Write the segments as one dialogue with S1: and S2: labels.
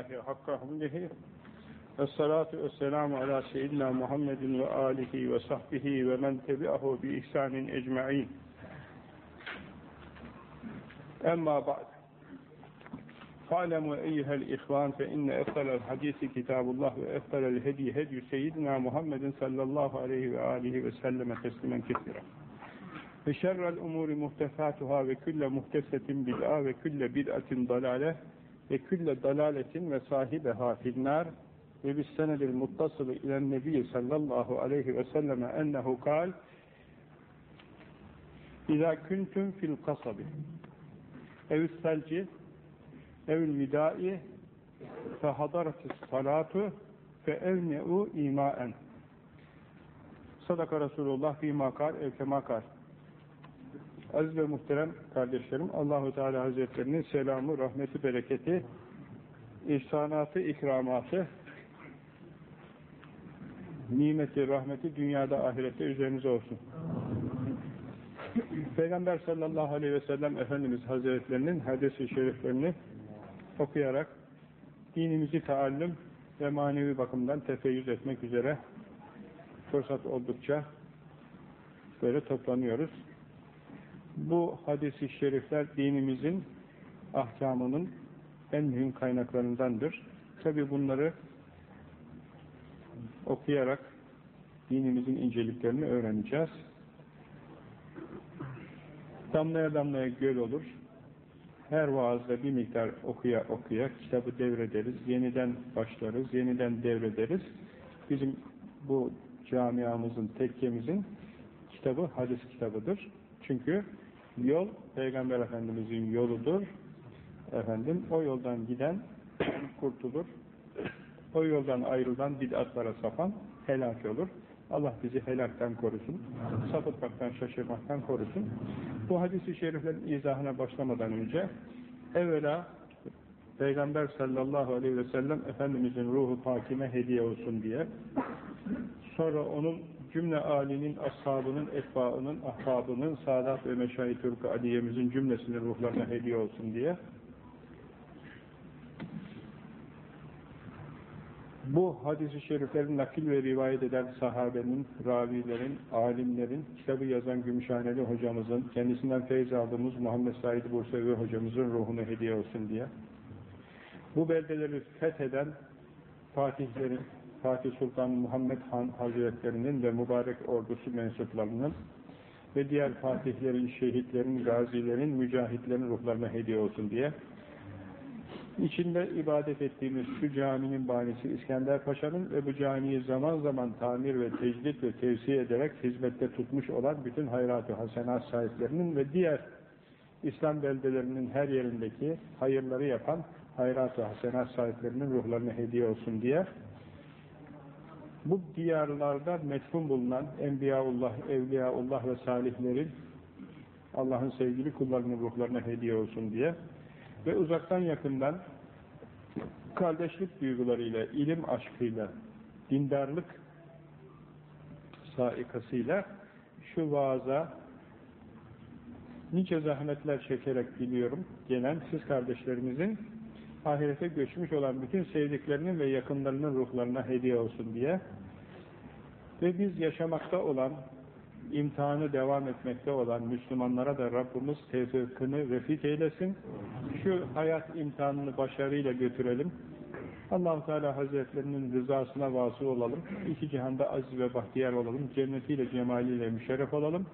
S1: حق حمده الصلاة والسلام على سيدنا محمد وآله وصحبه ومن تبعه بإحسان أجمعين. أما بعد فاعلموا أيها الإخوان فإن أفضل الحديث كتاب الله وأفضل الهدي هدي سيدنا محمد صلى الله عليه وآله وسلم تسليما كثيرا. فشر الأمور مهتفاتها وكل مهتفة بدعة وكل بدعة ضلالة. Ve külle dalaletin ve sahibeha finnâr ve bis senedil muttasılı ilen nebi sallallahu aleyhi ve selleme ennehu kal İzâ küntüm fil kasabi. Evüs selci evül vidâi fehadaratis salatu fe evne'u imâen. Sadaka Resulullah fîmâ kal Aziz ve muhterem kardeşlerim, Allahu Teala Hazretlerinin selamı, rahmeti, bereketi, ihsanatı, ikramatı, nimeti, rahmeti dünyada, ahirette üzerinize olsun. Peygamber sallallahu aleyhi ve sellem Efendimiz Hazretlerinin hadis-i şeriflerini okuyarak dinimizi taallüm ve manevi bakımdan tefeyyüz etmek üzere fırsat oldukça böyle toplanıyoruz. Bu hadis-i şerifler dinimizin ahkamının en mühim kaynaklarındandır. Tabi bunları okuyarak dinimizin inceliklerini öğreneceğiz. Damlaya damlaya göl olur. Her vaazda bir miktar okuya okuya kitabı devrederiz, yeniden başlarız, yeniden devrederiz. Bizim bu camiamızın, tekkemizin kitabı hadis kitabıdır. Çünkü yol Peygamber Efendimizin yoludur. Efendim o yoldan giden kurtulur. O yoldan ayrılan bid'atlara sapan helak olur. Allah bizi helaktan korusun. Sapıtmaktan, şaşırmaktan korusun. Bu hadis-i şeriflerin izahına başlamadan önce evvela Peygamber sallallahu aleyhi ve sellem Efendimizin ruhu pakime hediye olsun diye sonra onun cümle âlinin, ashabının, etbaının, ahbabının, Sadat ve Meşayi Türk Aliye'mizin cümlesinin ruhlarına hediye olsun diye. Bu hadis-i şeriflerin nakil ve rivayet eden sahabenin, ravilerin, alimlerin, kitabı yazan Gümüşhaneli hocamızın, kendisinden feyz aldığımız Muhammed Said Bursevi hocamızın ruhuna hediye olsun diye. Bu beldeleri fetheden Fatihlerin, Fatih Sultan Muhammed Han Hazretlerinin ve mübarek ordusu mensuplarının ve diğer fatihlerin, şehitlerin, gazilerin, mücahitlerin ruhlarına hediye olsun diye içinde ibadet ettiğimiz şu caminin banisi İskender Paşa'nın ve bu camiyi zaman zaman tamir ve tecdit ve tevsiye ederek hizmette tutmuş olan bütün hayrat-ı hasenat sahiplerinin ve diğer İslam beldelerinin her yerindeki hayırları yapan hayrat-ı hasenat sahiplerinin ruhlarına hediye olsun diye bu diyarlarda metfun bulunan Enbiyaullah, Evliyaullah ve salihlerin Allah'ın sevgili kullarının ruhlarına hediye olsun diye ve uzaktan yakından kardeşlik duygularıyla, ilim aşkıyla, dindarlık saikasıyla şu vaaza nice zahmetler çekerek biliyorum gelen siz kardeşlerimizin ahirete göçmüş olan bütün sevdiklerinin ve yakınlarının ruhlarına hediye olsun diye ve biz yaşamakta olan imtihanı devam etmekte olan Müslümanlara da Rabbimiz tevfikini refik eylesin. Şu hayat imtihanını başarıyla götürelim. allah Teala Hazretlerinin rızasına vasıl olalım. İki cihanda aziz ve bahtiyar olalım. Cennetiyle, cemaliyle müşerref olalım.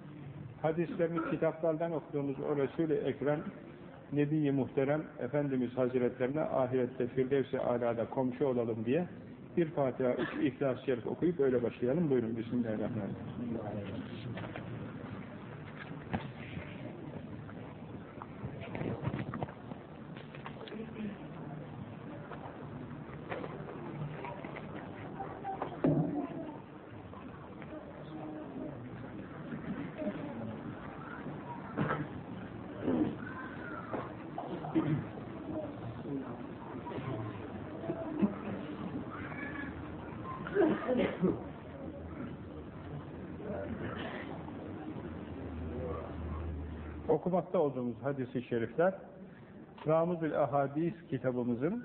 S1: Hadislerini kitaplardan okuduğumuz o Resul-i Ekrem Nebi-i Muhterem Efendimiz Hazretlerine ahirette Firdevs-i Alâ'da komşu olalım diye bir Fatiha, üç İhlas-ı Şerif okuyup öyle başlayalım. Buyurun. Bismillahirrahmanirrahim. Olduğumuz hadis-i şerifler Ramuzül Ahadis kitabımızın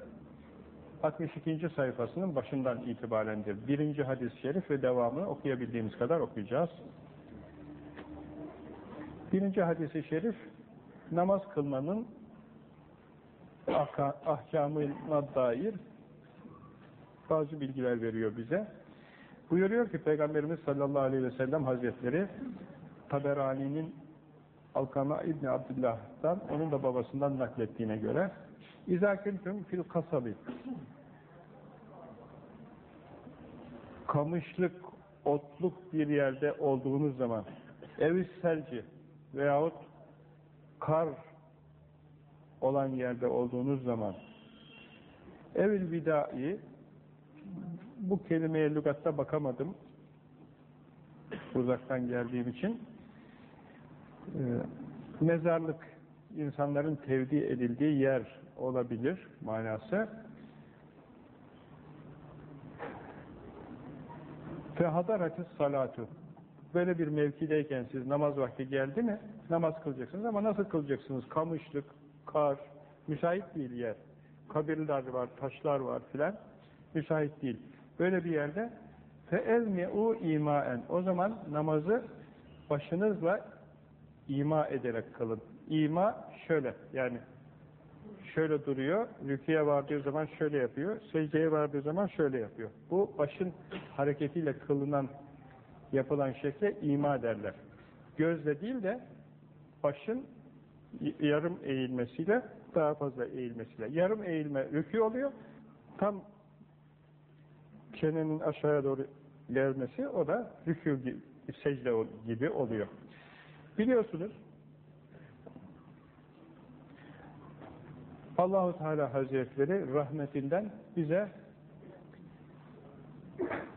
S1: 62. sayfasının başından itibarendir. Birinci hadis-i şerif ve devamını okuyabildiğimiz kadar okuyacağız. Birinci hadis-i şerif, namaz kılmanın ahkamına dair bazı bilgiler veriyor bize. Buyuruyor ki Peygamberimiz sallallahu aleyhi ve sellem hazretleri Taberani'nin Alkama İbni Abdullah'tan, onun da babasından naklettiğine göre İzâ küntüm fil kasabi kamışlık, otluk bir yerde olduğunuz zaman evis selci veyahut kar olan yerde olduğunuz zaman evil vidai bu kelimeye lügatta bakamadım uzaktan geldiğim için ee, mezarlık insanların tevdi edildiği yer olabilir manası. Fehadarati salatu. Böyle bir mevkideyken siz namaz vakti geldi mi namaz kılacaksınız ama nasıl kılacaksınız? Kamışlık, kar, müsait değil yer. Kabirler var, taşlar var filan. Müsait değil. Böyle bir yerde fe elmi'u imaen. O zaman namazı başınızla ima ederek kılın. İma şöyle, yani şöyle duruyor, rüküye vardığı zaman şöyle yapıyor, secdeye vardığı zaman şöyle yapıyor. Bu başın hareketiyle kılınan, yapılan şekle ima derler. Gözle değil de başın yarım eğilmesiyle, daha fazla eğilmesiyle. Yarım eğilme rükü oluyor, tam çenenin aşağıya doğru gelmesi o da rükû gibi, secde gibi oluyor. Biliyorsunuz Allahu Teala Hazretleri rahmetinden bize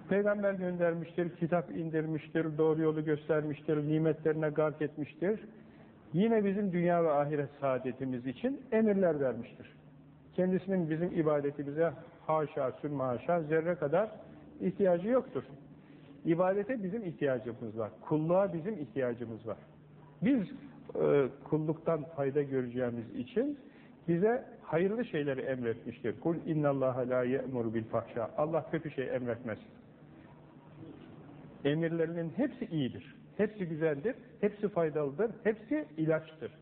S1: peygamber göndermiştir, kitap indirmiştir, doğru yolu göstermiştir, nimetlerine gark etmiştir. Yine bizim dünya ve ahiret saadetimiz için emirler vermiştir. Kendisinin bizim ibadetimize haşa, sülmaşa, zerre kadar ihtiyacı yoktur. İbadete bizim ihtiyacımız var. Kulluğa bizim ihtiyacımız var. Biz e, kulluktan fayda göreceğimiz için bize hayırlı şeyleri emretmiştir. Kul innallaha la ye'mur bil fahşa. Allah kötü şey emretmez. Emirlerinin hepsi iyidir. Hepsi güzeldir. Hepsi faydalıdır. Hepsi ilaçtır.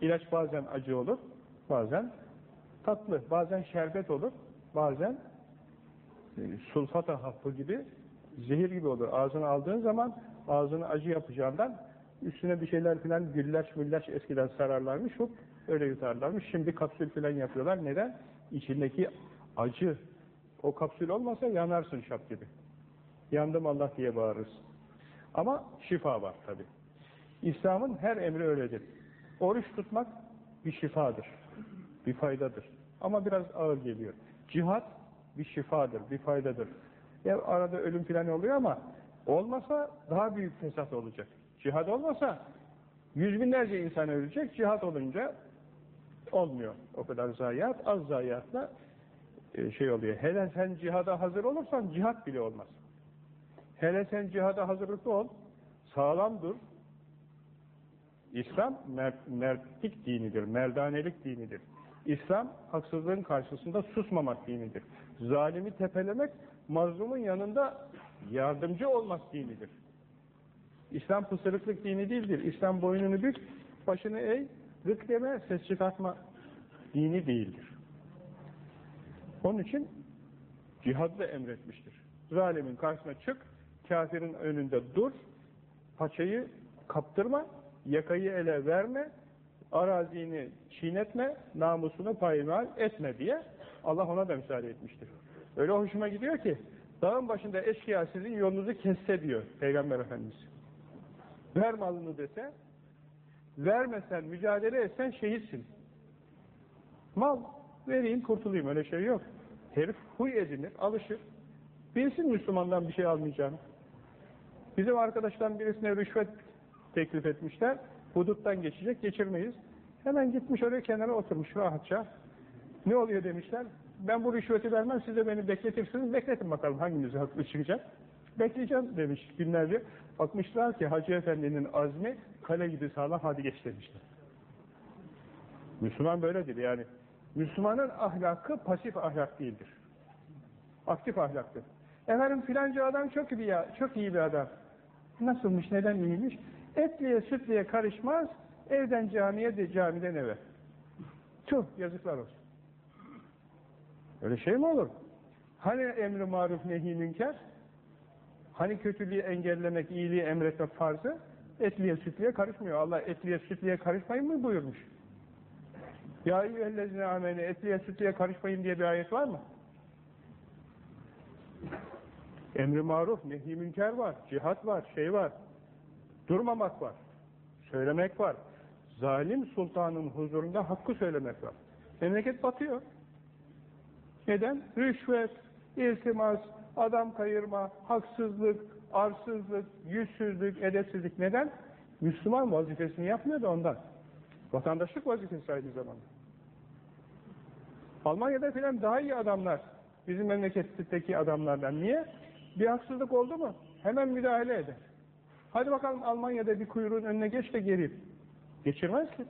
S1: İlaç bazen acı olur, bazen tatlı, bazen şerbet olur, bazen e, sulfata hapı gibi zehir gibi olur. Ağzına aldığın zaman ağzını acı yapacağından üstüne bir şeyler filan güllaç müllaç eskiden sararlarmış, hop öyle yutarlarmış. Şimdi kapsül filan yapıyorlar. Neden? İçindeki acı o kapsül olmasa yanarsın şap gibi. Yandım Allah diye bağırırsın. Ama şifa var tabi. İslam'ın her emri öyledir. Oruç tutmak bir şifadır. Bir faydadır. Ama biraz ağır geliyor. Cihat bir şifadır, bir faydadır. Ya arada ölüm filan oluyor ama olmasa daha büyük fesat olacak. Cihad olmasa yüz binlerce insan ölecek, cihat olunca olmuyor. O kadar zayiat, az zayiatla e, şey oluyor. Hele sen cihada hazır olursan cihat bile olmaz. Hele sen cihada hazırlıklı ol, sağlam dur. İslam mert, mertlik dinidir, merdanelik dinidir. İslam haksızlığın karşısında susmamak dinidir. Zalimi tepelemek, mazlumun yanında yardımcı olmak dinidir. İslam pısırıklık dini değildir. İslam boynunu bük, başını eğ, gık deme, ses çıkartma dini değildir. Onun için cihadı da emretmiştir. Zalimin karşısına çık, kafirin önünde dur, paçayı kaptırma, yakayı ele verme, arazini çiğnetme, namusunu paymal etme diye Allah ona da müsaade etmiştir. Öyle hoşuma gidiyor ki, dağın başında eşkıya sizin yolunuzu kesse diyor Peygamber Efendimiz. Ver malını dese, vermesen, mücadele etsen şehitsin. Mal, vereyim kurtulayım, öyle şey yok. Herif huy edinir, alışır. Bilsin Müslümandan bir şey almayacağını. Bizim arkadaştan birisine rüşvet teklif etmişler. Huduttan geçecek, geçirmeyiz. Hemen gitmiş oraya kenara oturmuş rahatça. Ne oluyor demişler. Ben bu rüşveti vermem, siz de beni bekletirsiniz. Bekletin bakalım hanginiz haklı çıkacak. Bekleyeceğim demiş günlerce. Bakmışlar ki Hacı Efendi'nin azmi kale gibi sağlam hadi geç demişler. Müslüman böyledir yani. Müslümanın ahlakı pasif ahlak değildir. Aktif ahlaktır. Efendim filanca adam çok iyi, bir, çok iyi bir adam. Nasılmış, neden iyiymiş? Etliye sütliye karışmaz, evden camiye de camiden eve. Tuh, yazıklar olsun. Öyle şey mi olur? Hani emri maruf nehi münker? Hani kötülüğü engellemek, iyiliği emretmek farzı? Etliye sütliye karışmıyor. Allah etliye sütliye karışmayın mı buyurmuş? Ya eyyühellezine amene etliye sütliye karışmayın diye bir ayet var mı? Emri maruf, nehi münker var, cihat var, şey var. Durmamak var. Söylemek var. Zalim sultanın huzurunda hakkı söylemek var. Memleket batıyor. Neden? Rüşvet, iltimas, adam kayırma, haksızlık, arsızlık, yüzsüzlük, edepsizlik. Neden? Müslüman vazifesini yapmıyor da ondan. Vatandaşlık vazifesi aynı zamanda. Almanya'da filan daha iyi adamlar. Bizim memleketteki adamlardan. Niye? Bir haksızlık oldu mu? Hemen müdahale eder. Hadi bakalım Almanya'da bir kuyruğun önüne geç de geri. Geçirmez ki.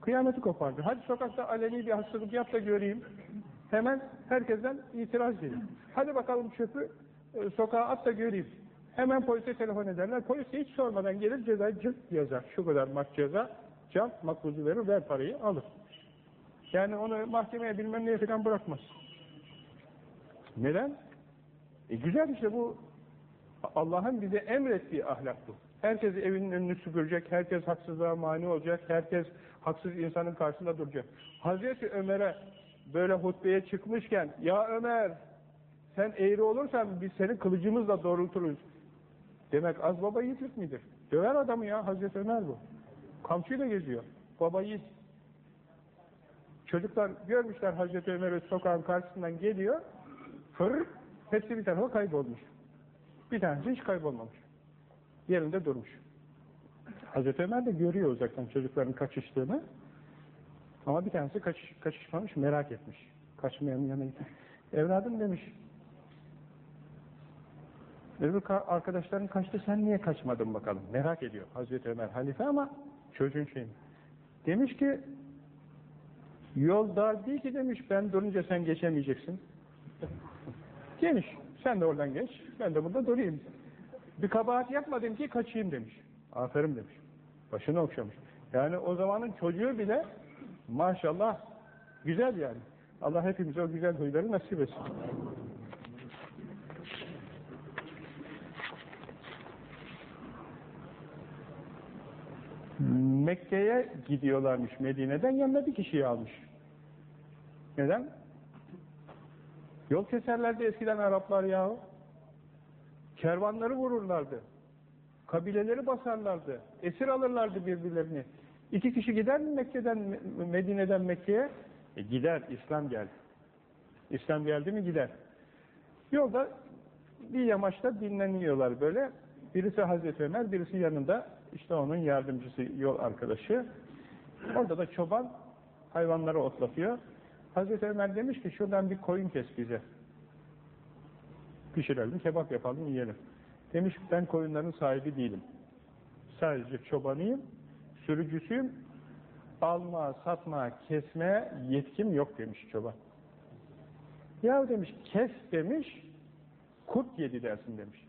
S1: Kıyameti kopardı. Hadi sokakta aleni bir hastalık yap da göreyim. Hemen herkesten itiraz gelir. Hadi bakalım çöpü e, sokağa at da göreyim. Hemen polise telefon ederler. Polis hiç sormadan gelir ceza cırt yazar. Şu kadar mak ceza. Can makbuzu verir ver parayı alır. Yani onu mahkemeye bilmem neye falan bırakmaz. Neden? E güzel işte bu Allah'ın bize emrettiği ahlak bu. Herkes evinin önünü süpürecek, herkes haksızlığa mani olacak, herkes haksız insanın karşısında duracak. Hazreti Ömer'e böyle hutbeye çıkmışken, ya Ömer sen eğri olursan biz seni kılıcımızla doğrulturuz. Demek az baba yiğitlik midir? Döver adamı ya Hazreti Ömer bu. Kamçıyla geziyor. Baba yiğit. Çocuklar görmüşler Hazreti Ömer'i sokağın karşısından geliyor. Fır, hepsi bir tarafa kaybolmuş. Bir tanesi hiç kaybolmamış. Yerinde durmuş. Hazreti Ömer de görüyor uzaktan çocukların kaçıştığını. Ama bir tanesi kaçış, kaçışmamış, merak etmiş. Kaçmayanın yanına gitmiş. Evladım demiş. Öbür arkadaşların kaçtı, sen niye kaçmadın bakalım? Merak ediyor Hazreti Ömer halife ama çocuğun şeyini. Demiş ki, yol dar değil ki demiş, ben durunca sen geçemeyeceksin. Geniş, sen de oradan geç, ben de burada durayım. Bir kabahat yapmadım ki kaçayım demiş. Aferin demiş. Başını okşamış. Yani o zamanın çocuğu bile maşallah güzel yani. Allah hepimize o güzel huyları nasip etsin. Mekke'ye gidiyorlarmış Medine'den yanına bir kişiyi almış. Neden? Yol keserlerdi eskiden Araplar yahu. Kervanları vururlardı. Kabileleri basarlardı. Esir alırlardı birbirlerini. İki kişi gider mi Mekke'den, Medine'den Mekke'ye? E gider, İslam geldi. İslam geldi mi gider. Yolda bir yamaçta dinleniyorlar böyle. Birisi Hazreti Ömer, birisi yanında işte onun yardımcısı, yol arkadaşı. Orada da çoban hayvanları otlatıyor. Hazreti Ömer demiş ki şuradan bir koyun kes bize. Pişirelim, kebap yapalım, yiyelim. Demiş ben koyunların sahibi değilim. Sadece çobanıyım, sürücüsüyüm. Alma, satma, kesme yetkim yok demiş çoban. Ya demiş kes demiş, kurt yedi dersin demiş.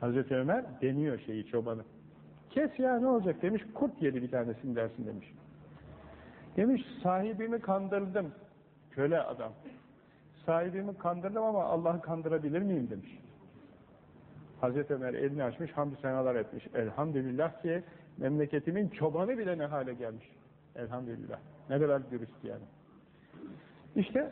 S1: Hazreti Ömer deniyor şeyi çobanı. Kes ya ne olacak demiş, kurt yedi bir tanesini dersin demiş. Demiş sahibimi kandırdım. Köle adam. Sahibimi kandırdım ama Allah'ı kandırabilir miyim demiş. Hazreti Ömer elini açmış, hamdü senalar etmiş. Elhamdülillah ki memleketimin çobanı bile ne hale gelmiş. Elhamdülillah. Ne kadar dürüst yani. İşte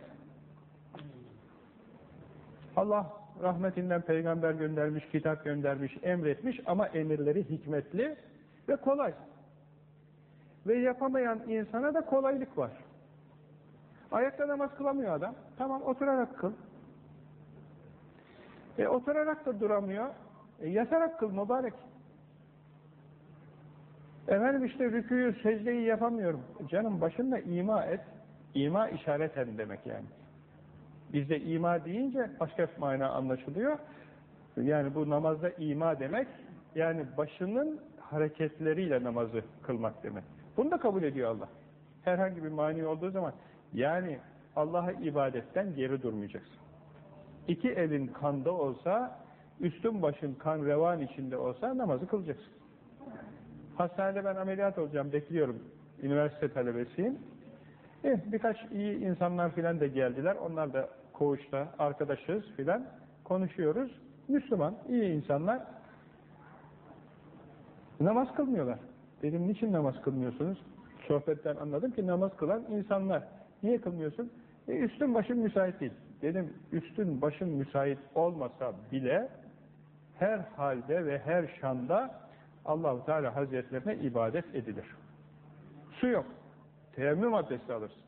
S1: Allah rahmetinden peygamber göndermiş, kitap göndermiş, emretmiş ama emirleri hikmetli ve kolay. Ve yapamayan insana da kolaylık var. Ayakta namaz kılamıyor adam. Tamam oturarak kıl. E oturarak da duramıyor. E, yatarak kıl mübarek. Efendim işte rüküyü, secdeyi yapamıyorum. Canım başında ima et. İma işareten demek yani. Bizde ima deyince başka mana anlaşılıyor. Yani bu namazda ima demek, yani başının hareketleriyle namazı kılmak demek. Bunu da kabul ediyor Allah. Herhangi bir mani olduğu zaman yani Allah'a ibadetten geri durmayacaksın. İki elin kanda olsa, üstün başın kan revan içinde olsa namazı kılacaksın. Hastanede ben ameliyat olacağım, bekliyorum. Üniversite talebesiyim. Eh, birkaç iyi insanlar filan da geldiler. Onlar da koğuşta arkadaşız filan. Konuşuyoruz. Müslüman, iyi insanlar. Namaz kılmıyorlar. Dedim niçin namaz kılmıyorsunuz? Sohbetten anladım ki namaz kılan insanlar. Niye kılmıyorsun? E, üstün başın müsait değil. Dedim üstün başın müsait olmasa bile her halde ve her şanda Allahu Teala Hazretlerine ibadet edilir. Su yok. Teyemmüm abdesti alırsın.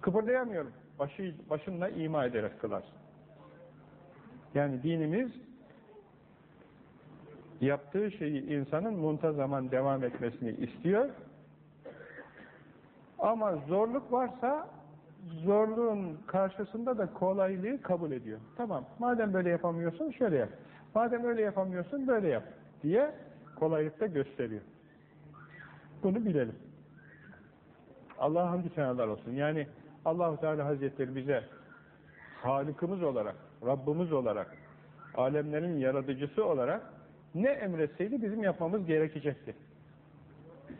S1: Kıpırdayamıyorum. Başı, başınla ima ederek kılarsın. Yani dinimiz yaptığı şeyi insanın muntazaman devam etmesini istiyor. Ama zorluk varsa zorluğun karşısında da kolaylığı kabul ediyor. Tamam, madem böyle yapamıyorsun şöyle yap. Madem öyle yapamıyorsun böyle yap diye kolaylıkta gösteriyor. Bunu bilelim. Allah'a hamdü senalar olsun. Yani Allahu Teala Hazretleri bize Halikimiz olarak, Rabbimiz olarak, alemlerin yaratıcısı olarak ne emretseydi bizim yapmamız gerekecekti.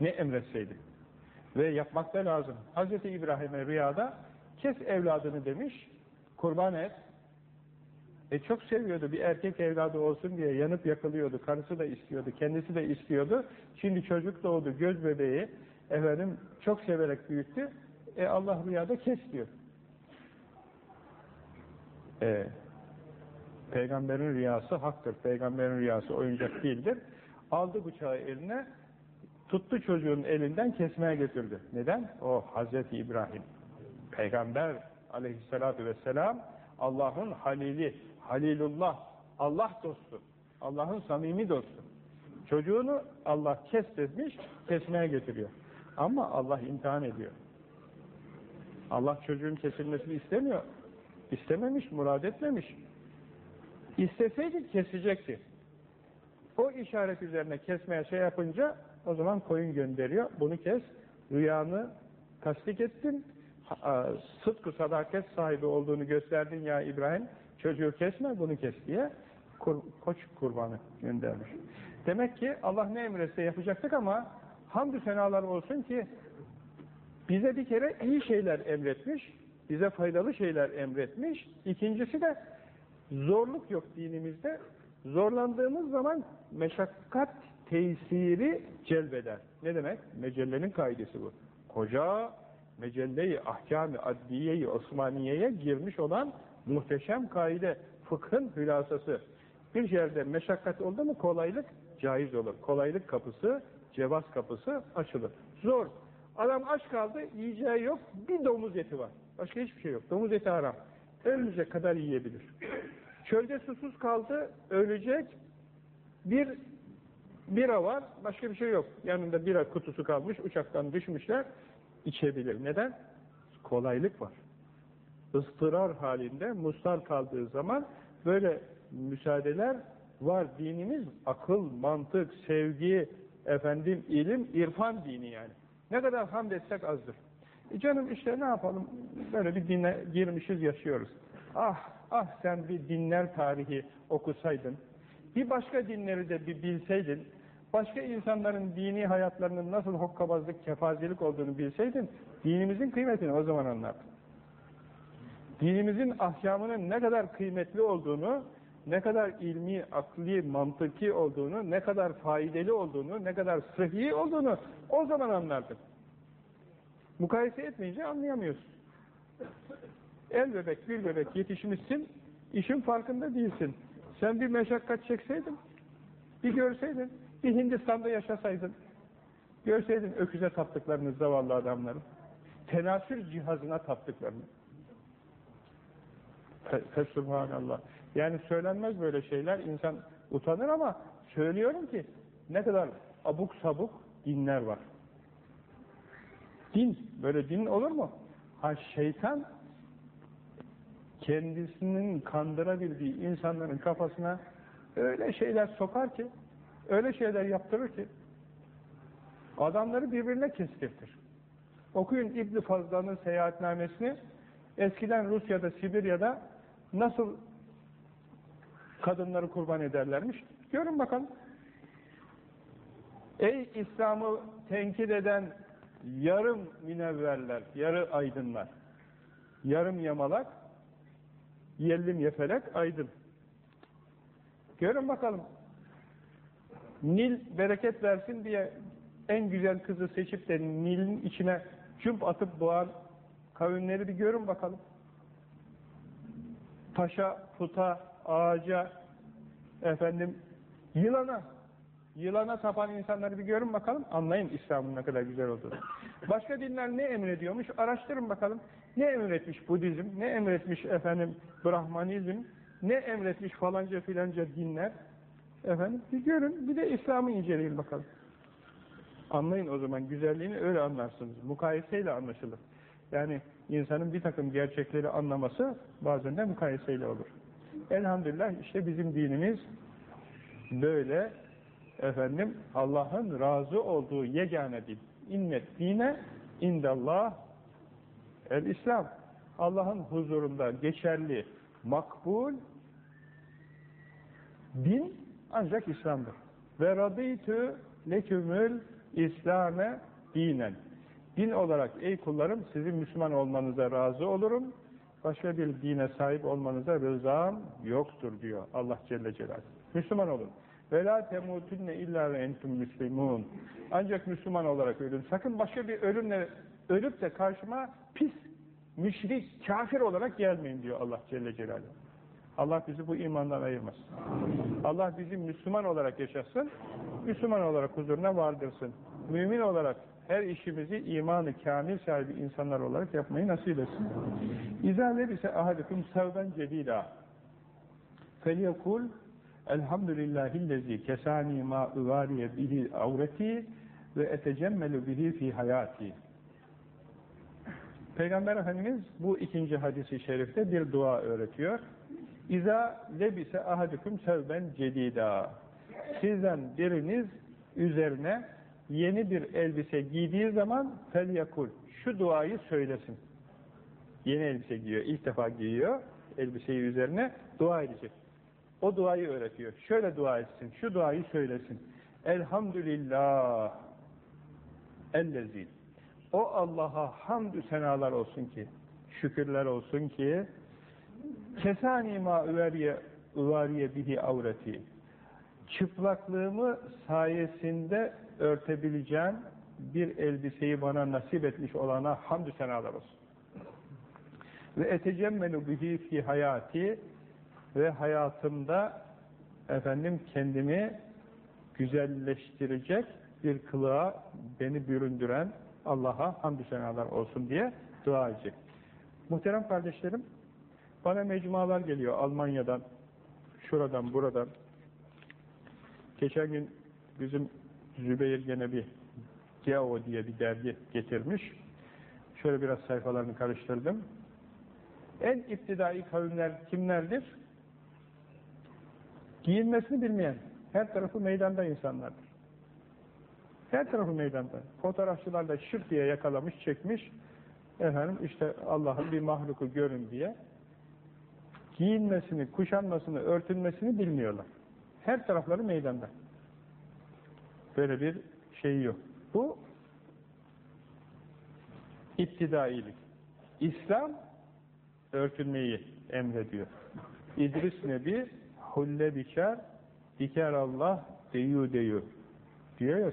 S1: Ne emretseydi. Ve yapmak da lazım. Hz. İbrahim'e rüyada kes evladını demiş, kurban et. E çok seviyordu, bir erkek evladı olsun diye yanıp yakılıyordu. Karısı da istiyordu, kendisi de istiyordu. Şimdi çocuk doğdu, göz bebeği, efendim çok severek büyüttü. E Allah rüyada kes diyor. E, peygamberin rüyası haktır. Peygamberin rüyası oyuncak değildir. Aldı bıçağı eline, tuttu çocuğun elinden kesmeye götürdü. Neden? O Hazreti İbrahim. Peygamber aleyhissalatü vesselam Allah'ın halili, halilullah, Allah dostu. Allah'ın samimi dostu. Çocuğunu Allah kes demiş, kesmeye getiriyor. Ama Allah imtihan ediyor. Allah çocuğun kesilmesini istemiyor. İstememiş, murad etmemiş. İsteseydi kesecekti. O işaret üzerine kesmeye şey yapınca o zaman koyun gönderiyor. Bunu kes. Rüyanı tasdik ettin. Sıdkı sadaket sahibi olduğunu gösterdin ya İbrahim. Çocuğu kesme bunu kes diye kur, koç kurbanı göndermiş. Demek ki Allah ne emretse yapacaktık ama hamdü senalar olsun ki bize bir kere iyi şeyler emretmiş, bize faydalı şeyler emretmiş. İkincisi de zorluk yok dinimizde. Zorlandığımız zaman meşakkat tesiri celbeder. Ne demek? Mecellenin kaidesi bu. Koca mecelle-i ahkam-ı adliye-i Osmaniye'ye girmiş olan muhteşem kaide, fıkhın hülasası. Bir yerde meşakkat oldu mu kolaylık caiz olur. Kolaylık kapısı, cevaz kapısı açılır. Zor. Adam aç kaldı, yiyeceği yok, bir domuz eti var. Başka hiçbir şey yok. Domuz eti haram. Ölmeyecek kadar yiyebilir. Çölde susuz kaldı, ölecek. Bir bira var, başka bir şey yok. Yanında bira kutusu kalmış, uçaktan düşmüşler, içebilir. Neden? Kolaylık var. Istırar halinde, mustar kaldığı zaman böyle müsaadeler var. Dinimiz akıl, mantık, sevgi, efendim ilim, irfan dini yani. Ne kadar hamd etsek azdır. E canım işte ne yapalım, böyle bir dine girmişiz, yaşıyoruz. Ah, ah sen bir dinler tarihi okusaydın, bir başka dinleri de bir bilseydin, başka insanların dini hayatlarının nasıl hokkabazlık, kefazelik olduğunu bilseydin, dinimizin kıymetini o zaman anlardın. Dinimizin ahkamının ne kadar kıymetli olduğunu, ne kadar ilmi, akli, mantıki olduğunu, ne kadar faydalı olduğunu, ne kadar sıhhi olduğunu o zaman anlardın. Mukayese etmeyince anlayamıyorsun. El bebek, bir bebek yetişmişsin, işin farkında değilsin. Sen bir meşakkat çekseydin, bir görseydin, bir Hindistan'da yaşasaydın, görseydin öküze taptıklarını zavallı adamların, tenasül cihazına taptıklarını. Fesubhanallah. Yani söylenmez böyle şeyler, insan utanır ama söylüyorum ki ne kadar abuk sabuk dinler var. Din, böyle din olur mu? Ha şeytan kendisinin kandırabildiği insanların kafasına öyle şeyler sokar ki, öyle şeyler yaptırır ki, Adamları birbirine kestirtir. Okuyun İbn Fazla'nın seyahatnamesini. Eskiden Rusya'da, Sibirya'da nasıl kadınları kurban ederlermiş. Görün bakalım. Ey İslam'ı tenkit eden yarım münevverler, yarı aydınlar, yarım yamalak, yellim yefelek aydın. Görün bakalım. Nil bereket versin diye en güzel kızı seçip de Nil'in içine cümp atıp boğan kavimleri bir görün bakalım. Taşa, puta, ağaca, efendim, yılana, yılana tapan insanları bir görün bakalım, anlayın İslam'ın ne kadar güzel olduğunu. Başka dinler ne emrediyormuş, araştırın bakalım. Ne emretmiş Budizm, ne emretmiş efendim Brahmanizm, ne emretmiş falanca filanca dinler. Efendim, bir görün, bir de İslam'ı inceleyin bakalım. Anlayın o zaman, güzelliğini öyle anlarsınız. Mukayeseyle anlaşılır. Yani insanın bir takım gerçekleri anlaması bazen de mukayeseyle olur. Elhamdülillah işte bizim dinimiz böyle efendim Allah'ın razı olduğu yegane din. İnnet dine indallah el İslam. Allah'ın huzurunda geçerli, makbul din ancak İslam'dır. Ve radîtü lekümül İslame dinen. Din olarak ey kullarım sizin Müslüman olmanıza razı olurum. Başka bir dine sahip olmanıza rızam yoktur diyor Allah Celle Celaluhu. Müslüman olun. Ve la temutunne illa ve entum müslimun. Ancak Müslüman olarak ölün. Sakın başka bir ölümle ölüp de karşıma pis, müşrik, kafir olarak gelmeyin diyor Allah Celle Celaluhu. Allah bizi bu imandan ayırmasın. Allah bizi Müslüman olarak yaşasın, Müslüman olarak huzuruna vardırsın. Mümin olarak her işimizi imanı kamil sahibi insanlar olarak yapmayı nasip etsin. İzâ lebise ahadukum sevben cedîlâ felyekul elhamdülillahillezî kesâni mâ ıvâriye bihi avreti ve etecemmelu bihi fi hayati. Peygamber Efendimiz bu ikinci hadisi şerifte bir dua öğretiyor. İza lebise ahadukum sevben cedida. Sizden biriniz üzerine yeni bir elbise giydiği zaman felyakul. Şu duayı söylesin. Yeni elbise giyiyor. ilk defa giyiyor. Elbiseyi üzerine dua edecek. O duayı öğretiyor. Şöyle dua etsin. Şu duayı söylesin. Elhamdülillah ellezî. O Allah'a hamdü senalar olsun ki, şükürler olsun ki, kesani ma üveriye, üveriye bihi avreti. Çıplaklığımı sayesinde örtebileceğim bir elbiseyi bana nasip etmiş olana hamdü senalar olsun. Ve etecemmelu bihi fi hayati ve hayatımda efendim kendimi güzelleştirecek bir kılığa beni büründüren Allah'a hamdü senalar olsun diye dua edecek. Muhterem kardeşlerim, bana mecmualar geliyor Almanya'dan, şuradan, buradan. Geçen gün bizim Zübeyir gene bir Geo diye bir dergi getirmiş. Şöyle biraz sayfalarını karıştırdım. En iptidai kavimler kimlerdir? Giyinmesini bilmeyen, her tarafı meydanda insanlardır. Her tarafı meydanda. Fotoğrafçılar da şıp diye yakalamış, çekmiş. Efendim işte Allah'ın bir mahluku görün diye. Giyinmesini, kuşanmasını, örtünmesini bilmiyorlar. Her tarafları meydanda. Böyle bir şey yok. Bu iptidailik. İslam örtünmeyi emrediyor. İdris Nebi hulle biçer, diker Allah deyu deyu diyor ya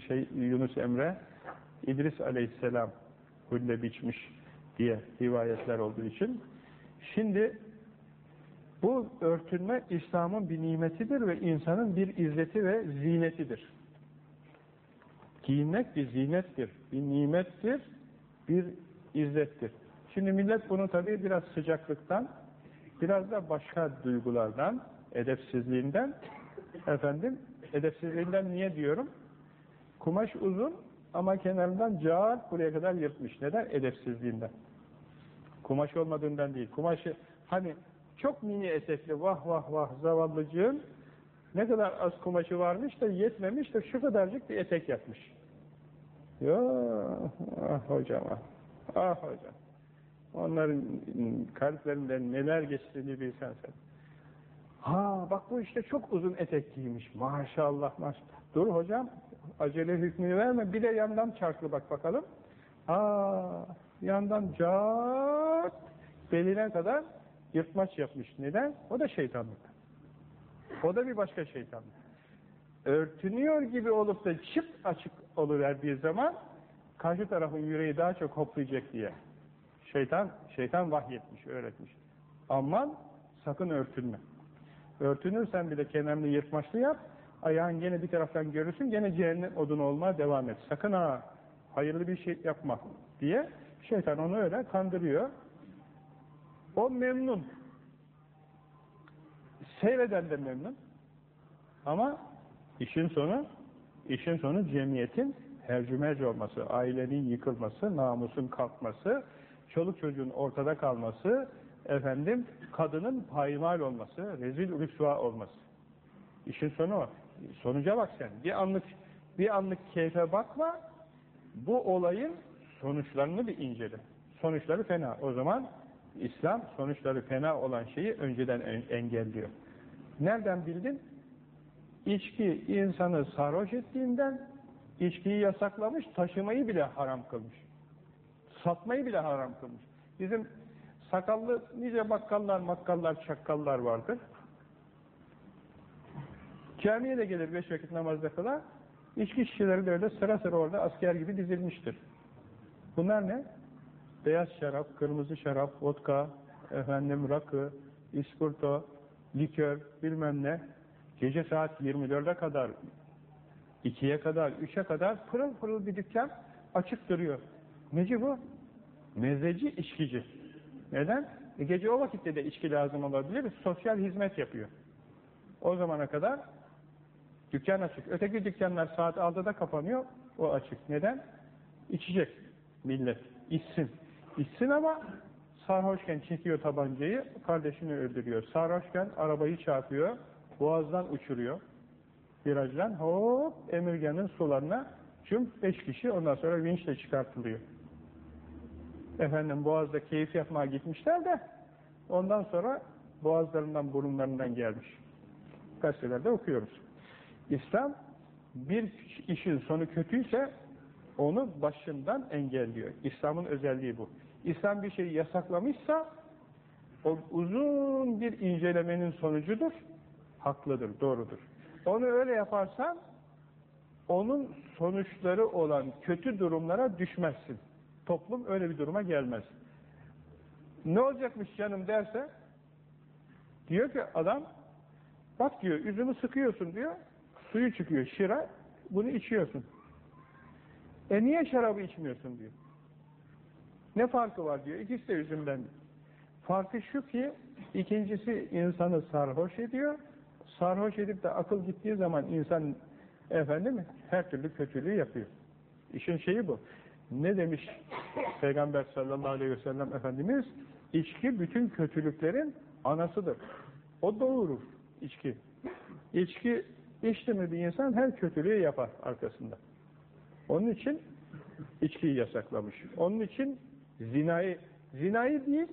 S1: şey, Yunus Emre İdris Aleyhisselam hulle biçmiş diye rivayetler olduğu için. Şimdi bu örtünme İslam'ın bir nimetidir ve insanın bir izzeti ve zinetidir. Giyinmek bir zinettir, bir nimettir, bir izzettir. Şimdi millet bunu tabii biraz sıcaklıktan, biraz da başka duygulardan, edepsizliğinden, efendim, edepsizliğinden niye diyorum? Kumaş uzun ama kenarından cağır buraya kadar yırtmış. Neden? Edepsizliğinden. Kumaş olmadığından değil. Kumaşı, hani çok mini etekli, vah vah vah zavallıcığın ne kadar az kumaşı varmış da yetmemiş de şu kadarcık bir etek yapmış. Yok, ah hocam ah, ah hocam. Onların kalplerinden neler geçtiğini bilsen sen. Ha bak bu işte çok uzun etek giymiş. Maşallah maşallah. Dur hocam acele hükmünü verme. Bir de yandan çarklı bak bakalım. Aa yandan cart beline kadar yırtmaç yapmış. Neden? O da şeytanlık. O da bir başka şeytanlık. Örtünüyor gibi olup da çıp açık oluverdiği zaman karşı tarafın yüreği daha çok hoplayacak diye. Şeytan, şeytan vahyetmiş, öğretmiş. Aman sakın örtünme. Örtünürsen bile kenarını yırtmaçlı yap, ayağın gene bir taraftan görürsün, gene cehennem odunu olmaya devam et. Sakın ha, hayırlı bir şey yapma diye şeytan onu öyle kandırıyor. O memnun. Seyreden de memnun. Ama işin sonu, işin sonu cemiyetin hercümerc olması, ailenin yıkılması, namusun kalkması, çoluk çocuğun ortada kalması, efendim kadının paymal olması, rezil rüsva olması. İşin sonu o. Sonuca bak sen. Bir anlık bir anlık keyfe bakma. Bu olayın sonuçlarını bir incele. Sonuçları fena. O zaman İslam sonuçları fena olan şeyi önceden engelliyor. Nereden bildin? İçki insanı sarhoş ettiğinden içkiyi yasaklamış, taşımayı bile haram kılmış. Satmayı bile haram kılmış. Bizim sakallı nice bakkallar, makkallar, çakkallar vardır. Camiye de gelir beş vakit namazda kılar. İçki şişeleri de öyle sıra sıra orada asker gibi dizilmiştir. Bunlar ne? Beyaz şarap, kırmızı şarap, vodka, efendim rakı, iskurto, likör, bilmem ne. Gece saat 24'e kadar, 2'ye kadar, 3'e kadar pırıl pırıl bir dükkan açık duruyor. Neci bu? Mezeci, içkici. Neden? E gece o vakitte de içki lazım olabilir. Sosyal hizmet yapıyor. O zamana kadar dükkan açık. Öteki dükkanlar saat 6'da kapanıyor. O açık. Neden? İçecek millet. İçsin. İçsin ama sarhoşken çekiyor tabancayı, kardeşini öldürüyor. Sarhoşken arabayı çarpıyor, boğazdan uçuruyor. Virajdan hop emirgenin sularına tüm beş kişi ondan sonra vinçle çıkartılıyor. Efendim boğazda keyif yapmaya gitmişler de ondan sonra boğazlarından burunlarından gelmiş. Gazetelerde okuyoruz. İslam bir işin sonu kötüyse onu başından engelliyor. İslam'ın özelliği bu. İslam bir şeyi yasaklamışsa o uzun bir incelemenin sonucudur. Haklıdır, doğrudur. Onu öyle yaparsan onun sonuçları olan kötü durumlara düşmezsin. Toplum öyle bir duruma gelmez. Ne olacakmış canım derse diyor ki adam bak diyor üzümü sıkıyorsun diyor suyu çıkıyor şıra bunu içiyorsun. E niye şarabı içmiyorsun diyor. Ne farkı var diyor. İkisi de üzümden. Farkı şu ki ikincisi insanı sarhoş ediyor. Sarhoş edip de akıl gittiği zaman insan efendim her türlü kötülüğü yapıyor. İşin şeyi bu. Ne demiş Peygamber sallallahu aleyhi ve sellem Efendimiz? İçki bütün kötülüklerin anasıdır. O doğurur içki. İçki içti mi bir insan her kötülüğü yapar arkasında. Onun için içkiyi yasaklamış. Onun için zinayı, zinayı değil,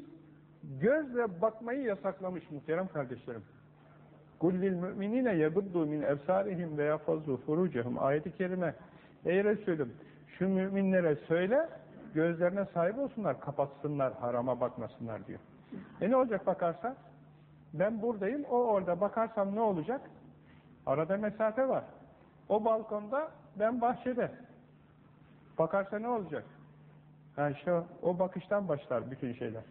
S1: gözle bakmayı yasaklamış muhterem kardeşlerim. Kullil müminine yaguddu min efsarihim ve yafazzu furucehum ayeti kerime. Ey Resulüm şu müminlere söyle gözlerine sahip olsunlar, kapatsınlar, harama bakmasınlar diyor. E ne olacak bakarsa? Ben buradayım, o orada bakarsam ne olacak? Arada mesafe var. O balkonda, ben bahçede. Bakarsa ne olacak? Yani işte o bakıştan başlar bütün şeyler.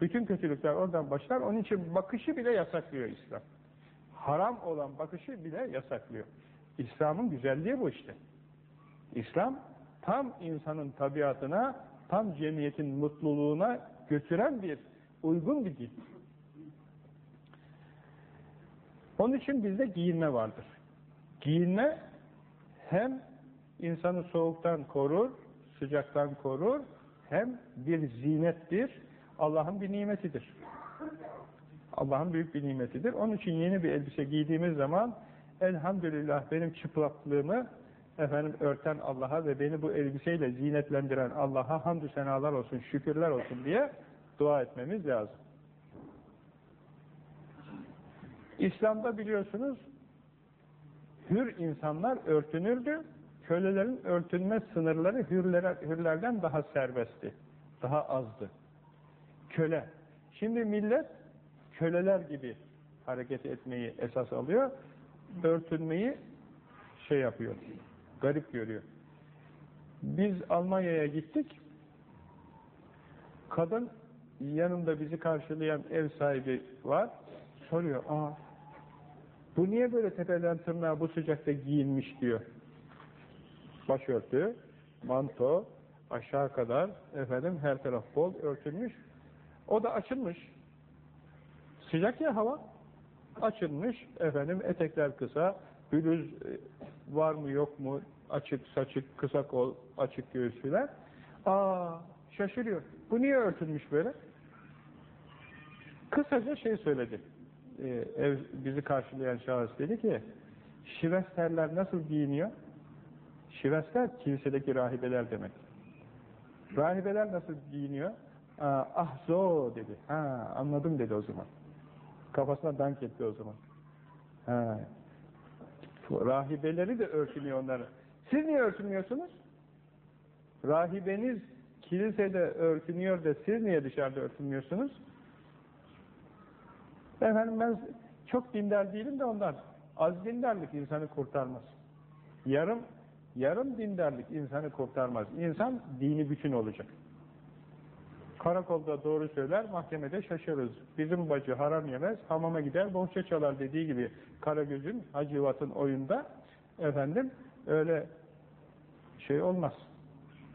S1: Bütün kötülükler oradan başlar. Onun için bakışı bile yasaklıyor İslam. Haram olan bakışı bile yasaklıyor. İslam'ın güzelliği bu işte. İslam tam insanın tabiatına, tam cemiyetin mutluluğuna götüren bir, uygun bir din. Onun için bizde giyinme vardır. Giyinme hem insanı soğuktan korur, sıcaktan korur, hem bir zinettir, Allah'ın bir nimetidir. Allah'ın büyük bir nimetidir. Onun için yeni bir elbise giydiğimiz zaman elhamdülillah benim çıplaklığımı efendim örten Allah'a ve beni bu elbiseyle zinetlendiren Allah'a hamdü senalar olsun, şükürler olsun diye dua etmemiz lazım. İslam'da biliyorsunuz hür insanlar örtünürdü. Kölelerin örtünme sınırları hürlere, hürlerden daha serbestti. Daha azdı. Köle. Şimdi millet köleler gibi hareket etmeyi esas alıyor. Örtünmeyi şey yapıyor. Garip görüyor. Biz Almanya'ya gittik. Kadın yanında bizi karşılayan ev sahibi var. Soruyor. Aa, bu niye böyle tepeden tırnağa bu sıcakta giyinmiş diyor. Başörtü, manto, aşağı kadar efendim her taraf bol örtülmüş. O da açılmış. Sıcak ya hava. Açılmış efendim etekler kısa, bluz e, var mı yok mu açık saçık kısa kol açık göğüs. Aa şaşırıyor. Bu niye örtülmüş böyle? Kısaca şey söyledi. Ee, ev bizi karşılayan şahıs dedi ki Şivesterler nasıl giyiniyor? Şivesker kilisedeki rahibeler demek. Rahibeler nasıl giyiniyor? Ah zo dedi. Ha anladım dedi o zaman. Kafasına dank etti o zaman. Ha. Rahibeleri de örtünüyor onları. Siz niye örtünmüyorsunuz? Rahibeniz kilisede örtünüyor da siz niye dışarıda örtünmüyorsunuz? Efendim ben çok dindar değilim de ondan. Az dindarlık insanı kurtarmaz. Yarım yarım dindarlık insanı kurtarmaz. İnsan dini bütün olacak. Karakolda doğru söyler, mahkemede şaşırırız. Bizim bacı haram yemez, hamama gider, bohça çalar dediği gibi Karagöz'ün, Hacivat'ın oyunda efendim öyle şey olmaz.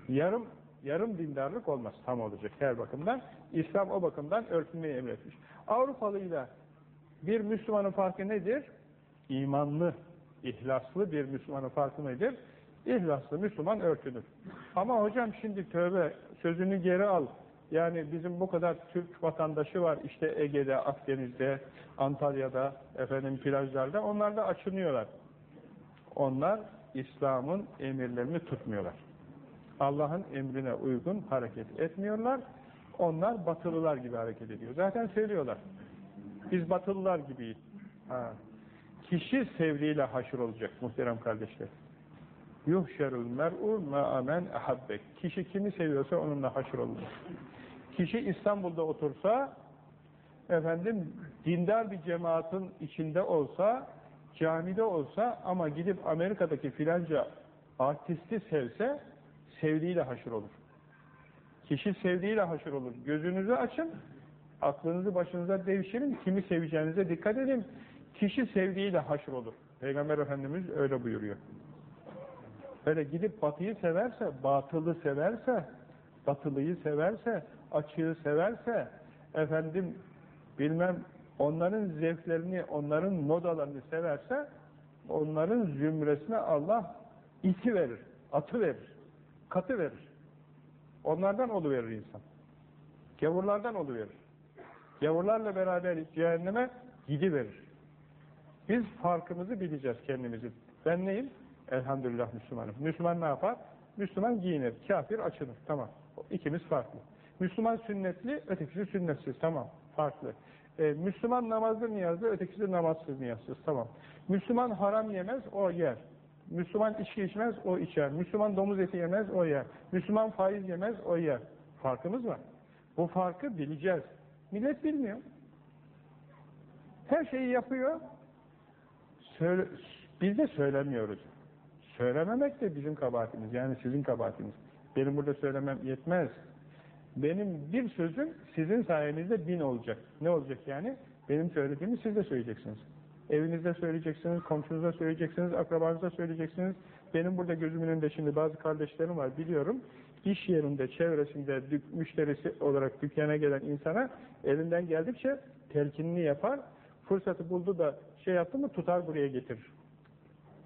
S1: Yarım yarım dindarlık olmaz. Tam olacak her bakımdan. İslam o bakımdan örtünmeyi emretmiş. Avrupalıyla bir Müslümanın farkı nedir? İmanlı, ihlaslı bir Müslümanın farkı nedir? İhlaslı Müslüman örtünür. Ama hocam şimdi tövbe sözünü geri al. Yani bizim bu kadar Türk vatandaşı var işte Ege'de, Akdeniz'de, Antalya'da, efendim plajlarda. Onlar da açınıyorlar. Onlar İslam'ın emirlerini tutmuyorlar. Allah'ın emrine uygun hareket etmiyorlar. Onlar batılılar gibi hareket ediyor. Zaten söylüyorlar. Biz batılılar gibiyiz. Ha. Kişi sevdiğiyle haşır olacak muhterem kardeşler. Yuhşerul mer'u ma'amen ahabbek. Kişi kimi seviyorsa onunla haşır olacak. Kişi İstanbul'da otursa, efendim dindar bir cemaatin içinde olsa, camide olsa ama gidip Amerika'daki filanca artisti sevse, sevdiğiyle haşır olur. Kişi sevdiğiyle haşır olur. Gözünüzü açın, aklınızı başınıza devşirin, kimi seveceğinize dikkat edin. Kişi sevdiğiyle haşır olur. Peygamber Efendimiz öyle buyuruyor. Öyle gidip batıyı severse, batılı severse, batılıyı severse, açığı severse, efendim bilmem onların zevklerini, onların modalarını severse, onların zümresine Allah iti verir, atı verir, katı verir. Onlardan oluverir insan. Gavurlardan oluverir. Gavurlarla beraber cehenneme gidiverir. Biz farkımızı bileceğiz kendimizi. Ben neyim? Elhamdülillah Müslümanım. Müslüman ne yapar? Müslüman giyinir, kafir açılır. Tamam. İkimiz farklı. Müslüman sünnetli, ötekisi sünnetsiz. Tamam. Farklı. Ee, Müslüman namazlı niyazlı, ötekisi namazsız niyazsız. Tamam. Müslüman haram yemez, o yer. Müslüman içki içmez, o içer. Müslüman domuz eti yemez, o yer. Müslüman faiz yemez, o yer. Farkımız var. Bu farkı bileceğiz. Millet bilmiyor. Her şeyi yapıyor. Söyle, biz de söylemiyoruz. Söylememek de bizim kabahatimiz. Yani sizin kabahatiniz. Benim burada söylemem yetmez. Benim bir sözüm sizin sayenizde bin olacak. Ne olacak yani? Benim söylediğimi siz de söyleyeceksiniz. Evinizde söyleyeceksiniz, komşunuza söyleyeceksiniz, akrabanıza söyleyeceksiniz. Benim burada gözümün önünde şimdi bazı kardeşlerim var biliyorum. İş yerinde, çevresinde dük, müşterisi olarak dükkana gelen insana elinden geldikçe telkinini yapar. Fırsatı buldu da şey yaptı mı tutar buraya getirir.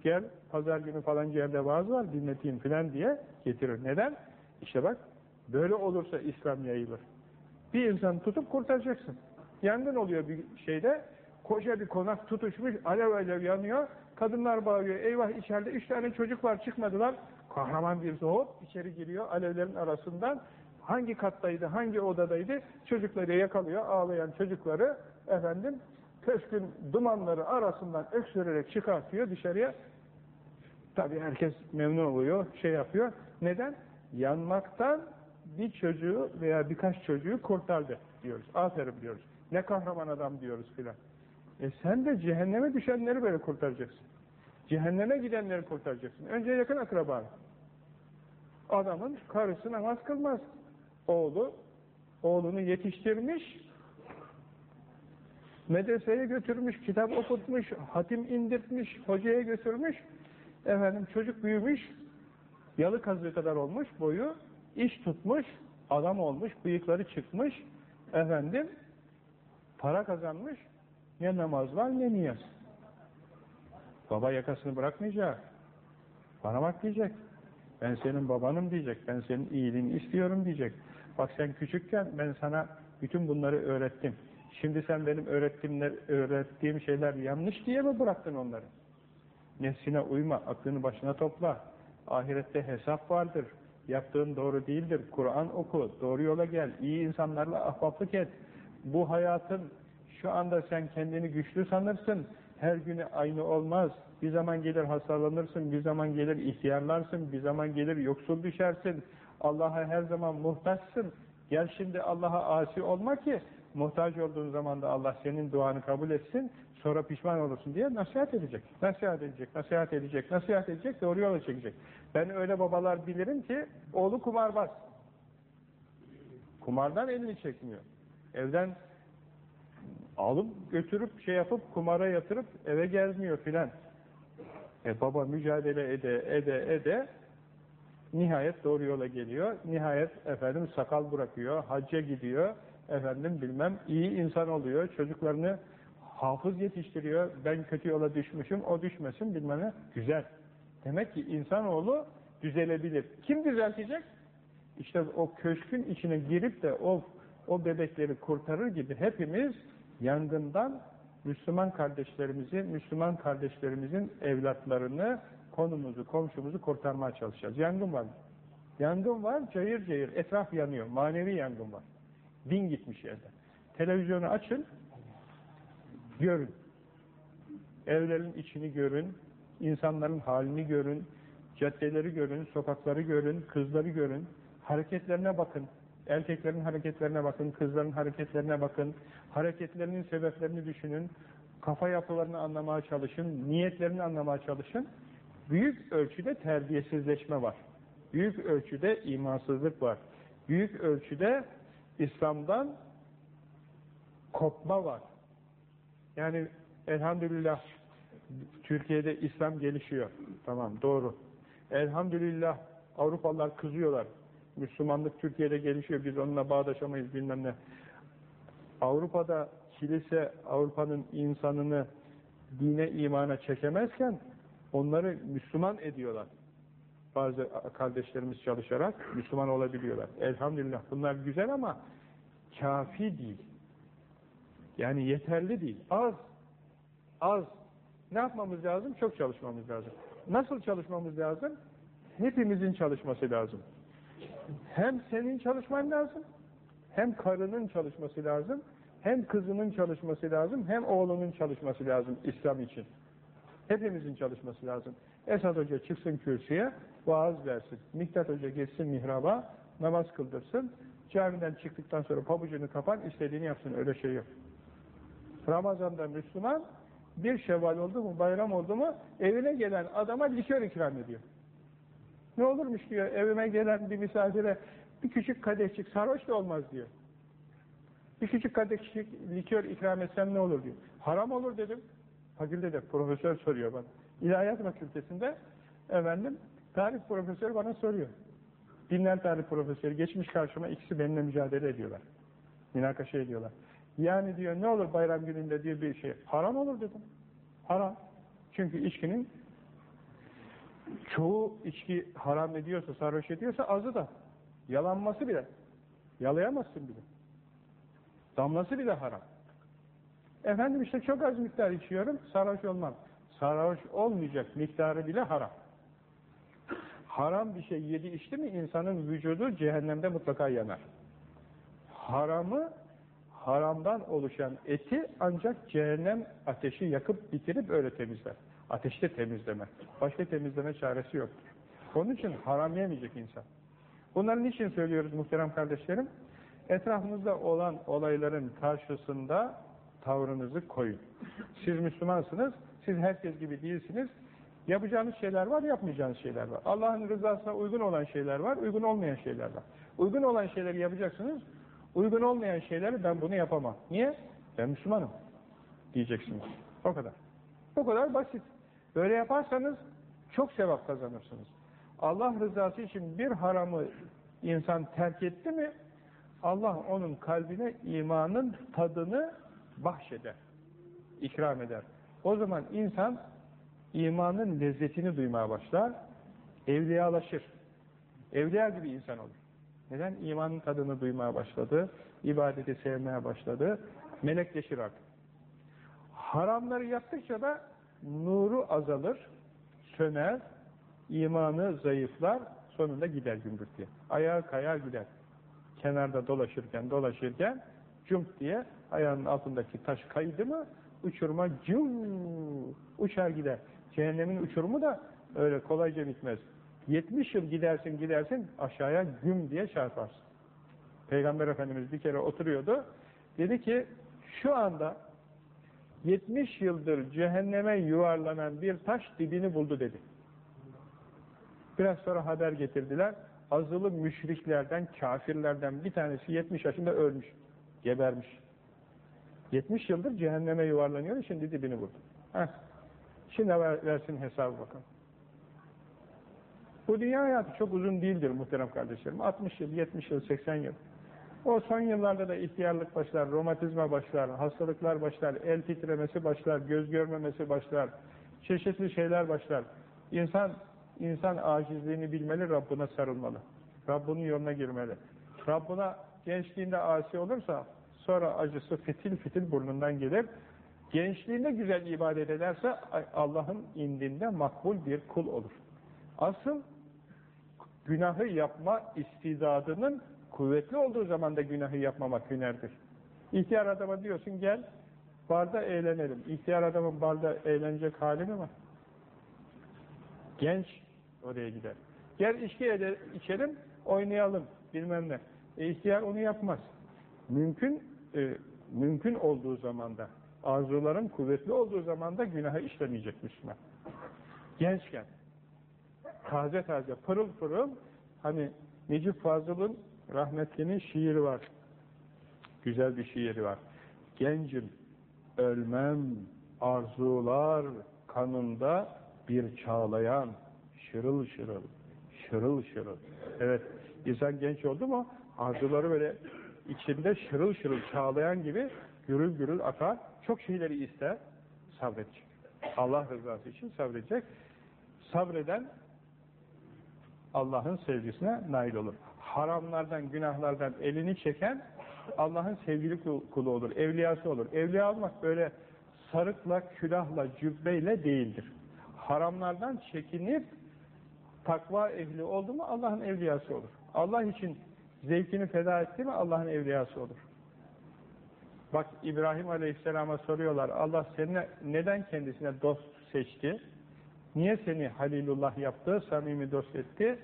S1: Gel pazar günü falan yerde vaaz var dinleteyim filan diye getirir. Neden? İşte bak böyle olursa İslam yayılır. Bir insan tutup kurtaracaksın. Yangın oluyor bir şeyde koca bir konak tutuşmuş alev alev yanıyor. Kadınlar bağırıyor. Eyvah içeride üç tane çocuk var çıkmadılar. Kahraman bir hop içeri giriyor alevlerin arasından. Hangi kattaydı, hangi odadaydı? Çocukları yakalıyor, ağlayan çocukları efendim köşkün dumanları arasından öksürerek çıkartıyor dışarıya. Tabii herkes memnun oluyor, şey yapıyor. Neden? Yanmaktan bir çocuğu veya birkaç çocuğu kurtardı diyoruz. Aferin diyoruz. Ne kahraman adam diyoruz filan. E sen de cehenneme düşenleri böyle kurtaracaksın. Cehenneme gidenleri kurtaracaksın. Önce yakın akraba. Adamın karısı namaz kılmaz. Oğlu, oğlunu yetiştirmiş, medreseye götürmüş, kitap okutmuş, hatim indirtmiş, hocaya götürmüş, efendim çocuk büyümüş, yalı kazığı kadar olmuş boyu, iş tutmuş, adam olmuş, bıyıkları çıkmış, efendim, para kazanmış, ne namaz var ne niyaz. Baba yakasını bırakmayacak, bana bak diyecek, ben senin babanım diyecek, ben senin iyiliğini istiyorum diyecek. Bak sen küçükken ben sana bütün bunları öğrettim. Şimdi sen benim öğrettiğimler, öğrettiğim şeyler yanlış diye mi bıraktın onları? Nefsine uyma, aklını başına topla. Ahirette hesap vardır. Yaptığın doğru değildir. Kur'an oku, doğru yola gel, iyi insanlarla ahbaplık et. Bu hayatın şu anda sen kendini güçlü sanırsın. Her günü aynı olmaz. Bir zaman gelir hastalanırsın, bir zaman gelir ihtiyarlarsın, bir zaman gelir yoksul düşersin. Allah'a her zaman muhtaçsın. Gel şimdi Allah'a asi olma ki muhtaç olduğun zaman da Allah senin duanı kabul etsin, sonra pişman olursun diye nasihat edecek. Nasihat edecek, nasihat edecek, nasihat edecek, doğru yola çekecek. Ben öyle babalar bilirim ki oğlu kumarbaz. Kumardan elini çekmiyor. Evden alıp götürüp şey yapıp kumara yatırıp eve gelmiyor filan. E baba mücadele ede ede ede nihayet doğru yola geliyor. Nihayet efendim sakal bırakıyor, hacca gidiyor. Efendim bilmem iyi insan oluyor. Çocuklarını hafız yetiştiriyor. Ben kötü yola düşmüşüm, o düşmesin bilmem ne. Güzel. Demek ki insanoğlu düzelebilir. Kim düzeltecek? İşte o köşkün içine girip de o o bebekleri kurtarır gibi hepimiz yangından Müslüman kardeşlerimizi, Müslüman kardeşlerimizin evlatlarını, konumuzu, komşumuzu kurtarmaya çalışacağız. Yangın var. Yangın var, cayır cayır, etraf yanıyor. Manevi yangın var. Din gitmiş yerde. Televizyonu açın, görün. Evlerin içini görün, insanların halini görün, caddeleri görün, sokakları görün, kızları görün, hareketlerine bakın. Erkeklerin hareketlerine bakın, kızların hareketlerine bakın, hareketlerinin sebeplerini düşünün, kafa yapılarını anlamaya çalışın, niyetlerini anlamaya çalışın. Büyük ölçüde terbiyesizleşme var. Büyük ölçüde imansızlık var. Büyük ölçüde İslam'dan kopma var. Yani elhamdülillah Türkiye'de İslam gelişiyor. Tamam doğru. Elhamdülillah Avrupalılar kızıyorlar. Müslümanlık Türkiye'de gelişiyor. Biz onunla bağdaşamayız bilmem ne. Avrupa'da kilise Avrupa'nın insanını dine imana çekemezken onları Müslüman ediyorlar. Bazı kardeşlerimiz çalışarak Müslüman olabiliyorlar. Elhamdülillah bunlar güzel ama kafi değil. Yani yeterli değil. Az. Az. Ne yapmamız lazım? Çok çalışmamız lazım. Nasıl çalışmamız lazım? Hepimizin çalışması lazım. Hem senin çalışman lazım, hem karının çalışması lazım, hem kızının çalışması lazım, hem oğlunun çalışması lazım İslam için. Hepimizin çalışması lazım. Esad Hoca çıksın kürsüye, vaaz versin. Miktat Hoca geçsin mihraba, namaz kıldırsın. Camiden çıktıktan sonra pabucunu kapan, istediğini yapsın. Öyle şey yok. Ramazan'da Müslüman, bir şevval oldu mu, bayram oldu mu, evine gelen adama likör ikram ediyor. Ne olurmuş diyor, evime gelen bir misafire bir küçük kadehçik sarhoş da olmaz diyor. Bir küçük kadehçik likör ikram etsem ne olur diyor. Haram olur dedim. Fakültede profesör soruyor bana. İlahiyat fakültesinde efendim tarih profesörü bana soruyor. Dinler tarih profesörü geçmiş karşıma ikisi benimle mücadele ediyorlar. Münakaşa ediyorlar. Yani diyor ne olur bayram gününde diyor bir şey. Haram olur dedim. Haram. Çünkü içkinin çoğu içki haram ediyorsa, sarhoş ediyorsa azı da. Yalanması bile. Yalayamazsın bile. Damlası bile haram. Efendim işte çok az miktar içiyorum, sarhoş olmam. sarhoş olmayacak miktarı bile haram. Haram bir şey yedi içti mi insanın vücudu cehennemde mutlaka yanar. Haramı, haramdan oluşan eti ancak cehennem ateşi yakıp bitirip öyle temizler. Ateşte temizleme. Başka temizleme çaresi yoktur. Onun için haram yemeyecek insan. Bunları niçin söylüyoruz muhterem kardeşlerim? Etrafınızda olan olayların karşısında tavrınızı koyun. Siz Müslümansınız, siz herkes gibi değilsiniz. Yapacağınız şeyler var, yapmayacağınız şeyler var. Allah'ın rızasına uygun olan şeyler var, uygun olmayan şeyler var. Uygun olan şeyleri yapacaksınız, uygun olmayan şeyleri ben bunu yapamam. Niye? Ben Müslümanım diyeceksiniz. O kadar. O kadar basit. Böyle yaparsanız çok sevap kazanırsınız. Allah rızası için bir haramı insan terk etti mi Allah onun kalbine imanın tadını bahşeder, ikram eder. O zaman insan imanın lezzetini duymaya başlar, evliyalaşır. Evliya gibi insan olur. Neden? İmanın tadını duymaya başladı, ibadeti sevmeye başladı, melekleşir artık. Haramları yaptıkça da nuru azalır, söner, imanı zayıflar, sonunda gider gümbürt diye. Ayağı kayar gider. Kenarda dolaşırken dolaşırken cump diye ayağının altındaki taş kaydı mı uçurma cum uçar gider. Cehennemin uçurumu da öyle kolayca bitmez. 70 yıl gidersin gidersin aşağıya güm diye çarparsın. Peygamber Efendimiz bir kere oturuyordu. Dedi ki şu anda 70 yıldır cehenneme yuvarlanan bir taş dibini buldu dedi. Biraz sonra haber getirdiler. Azılı müşriklerden, kafirlerden bir tanesi 70 yaşında ölmüş, gebermiş. 70 yıldır cehenneme yuvarlanıyor, şimdi dibini buldu. Heh. Şimdi versin hesabı bakalım. Bu dünya hayatı çok uzun değildir muhterem kardeşlerim. 60 yıl, 70 yıl, 80 yıl. O son yıllarda da ihtiyarlık başlar, romatizma başlar, hastalıklar başlar, el titremesi başlar, göz görmemesi başlar, çeşitli şeyler başlar. İnsan İnsan acizliğini bilmeli, Rabbine sarılmalı. Rabbinin yoluna girmeli. Rabbine gençliğinde asi olursa sonra acısı fitil fitil burnundan gelir. Gençliğinde güzel ibadet ederse Allah'ın indinde makbul bir kul olur. Asıl günahı yapma istidadının kuvvetli olduğu zaman da günahı yapmamak hünerdir. İhtiyar adama diyorsun gel barda eğlenelim. İhtiyar adamın barda eğlenecek hali mi var? Genç oraya gider. Gel içki içelim, oynayalım, bilmem ne. E, ihtiyar onu yapmaz. Mümkün e, mümkün olduğu zamanda, arzuların kuvvetli olduğu zamanda günahı işlemeyecek Müslüman. Gençken, taze taze, pırıl pırıl, hani Necip Fazıl'ın rahmetlinin şiiri var. Güzel bir şiiri var. Gencim, ölmem, arzular kanında bir çağlayan, şırıl şırıl, şırıl şırıl. Evet, insan genç oldu mu arzuları böyle içinde şırıl şırıl çağlayan gibi gürül gürül akar. Çok şeyleri ister, sabredecek. Allah rızası için sabredecek. Sabreden Allah'ın sevgisine nail olur. Haramlardan, günahlardan elini çeken Allah'ın sevgili kulu olur, evliyası olur. Evliya olmak böyle sarıkla, külahla, cübbeyle değildir. Haramlardan çekinip takva ehli oldu mu Allah'ın evliyası olur. Allah için zevkini feda etti mi Allah'ın evliyası olur. Bak İbrahim Aleyhisselam'a soruyorlar Allah seni neden kendisine dost seçti? Niye seni Halilullah yaptı, samimi dost etti?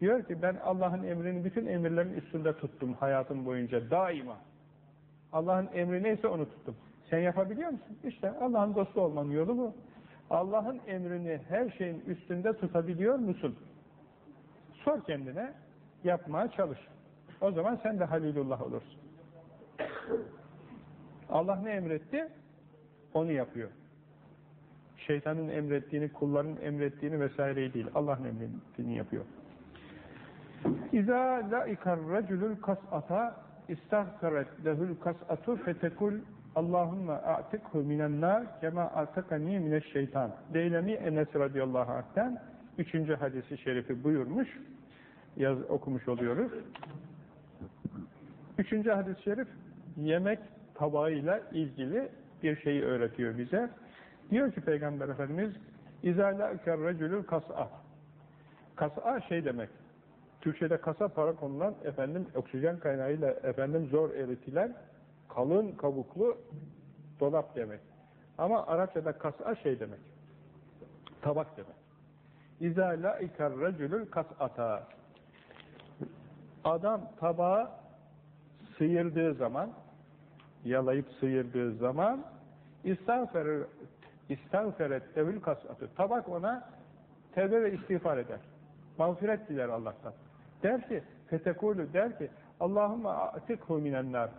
S1: Diyor ki ben Allah'ın emrini bütün emirlerin üstünde tuttum hayatım boyunca daima. Allah'ın emri neyse onu tuttum. Sen yapabiliyor musun? İşte Allah'ın dostu olmanın yolu bu. Allah'ın emrini her şeyin üstünde tutabiliyor musun? Sor kendine, yapmaya çalış. O zaman sen de Halilullah olursun. Allah ne emretti? Onu yapıyor. Şeytanın emrettiğini, kulların emrettiğini vesaireyi değil. Allah'ın emrettiğini yapıyor. İza laikar raculul kas'ata istahsaret lehul kas'atu fetekul Allahümme a'tikhu minen nar kema a'takani mineşşeytan. Deylemi Enes radıyallahu anh'ten üçüncü hadisi şerifi buyurmuş. Yaz, okumuş oluyoruz. Üçüncü hadis-i şerif yemek tabağıyla ilgili bir şeyi öğretiyor bize. Diyor ki Peygamber Efendimiz اِذَا لَاَكَ الرَّجُلُ kas'a Kas'a şey demek. Türkçe'de kasa para konulan efendim oksijen kaynağıyla efendim zor eritilen kalın kabuklu dolap demek. Ama Arapçada kas'a şey demek. Tabak demek. اِذَا لَاِكَ الرَّجُلُ kas'ata Adam tabağı sıyırdığı zaman yalayıp sıyırdığı zaman İstağferet, istağferet devül kasatı. Tabak ona tevbe ve istiğfar eder. Mağfiret diler Allah'tan. Der ki, fetekulü der ki, Allahümme atikhu minennar.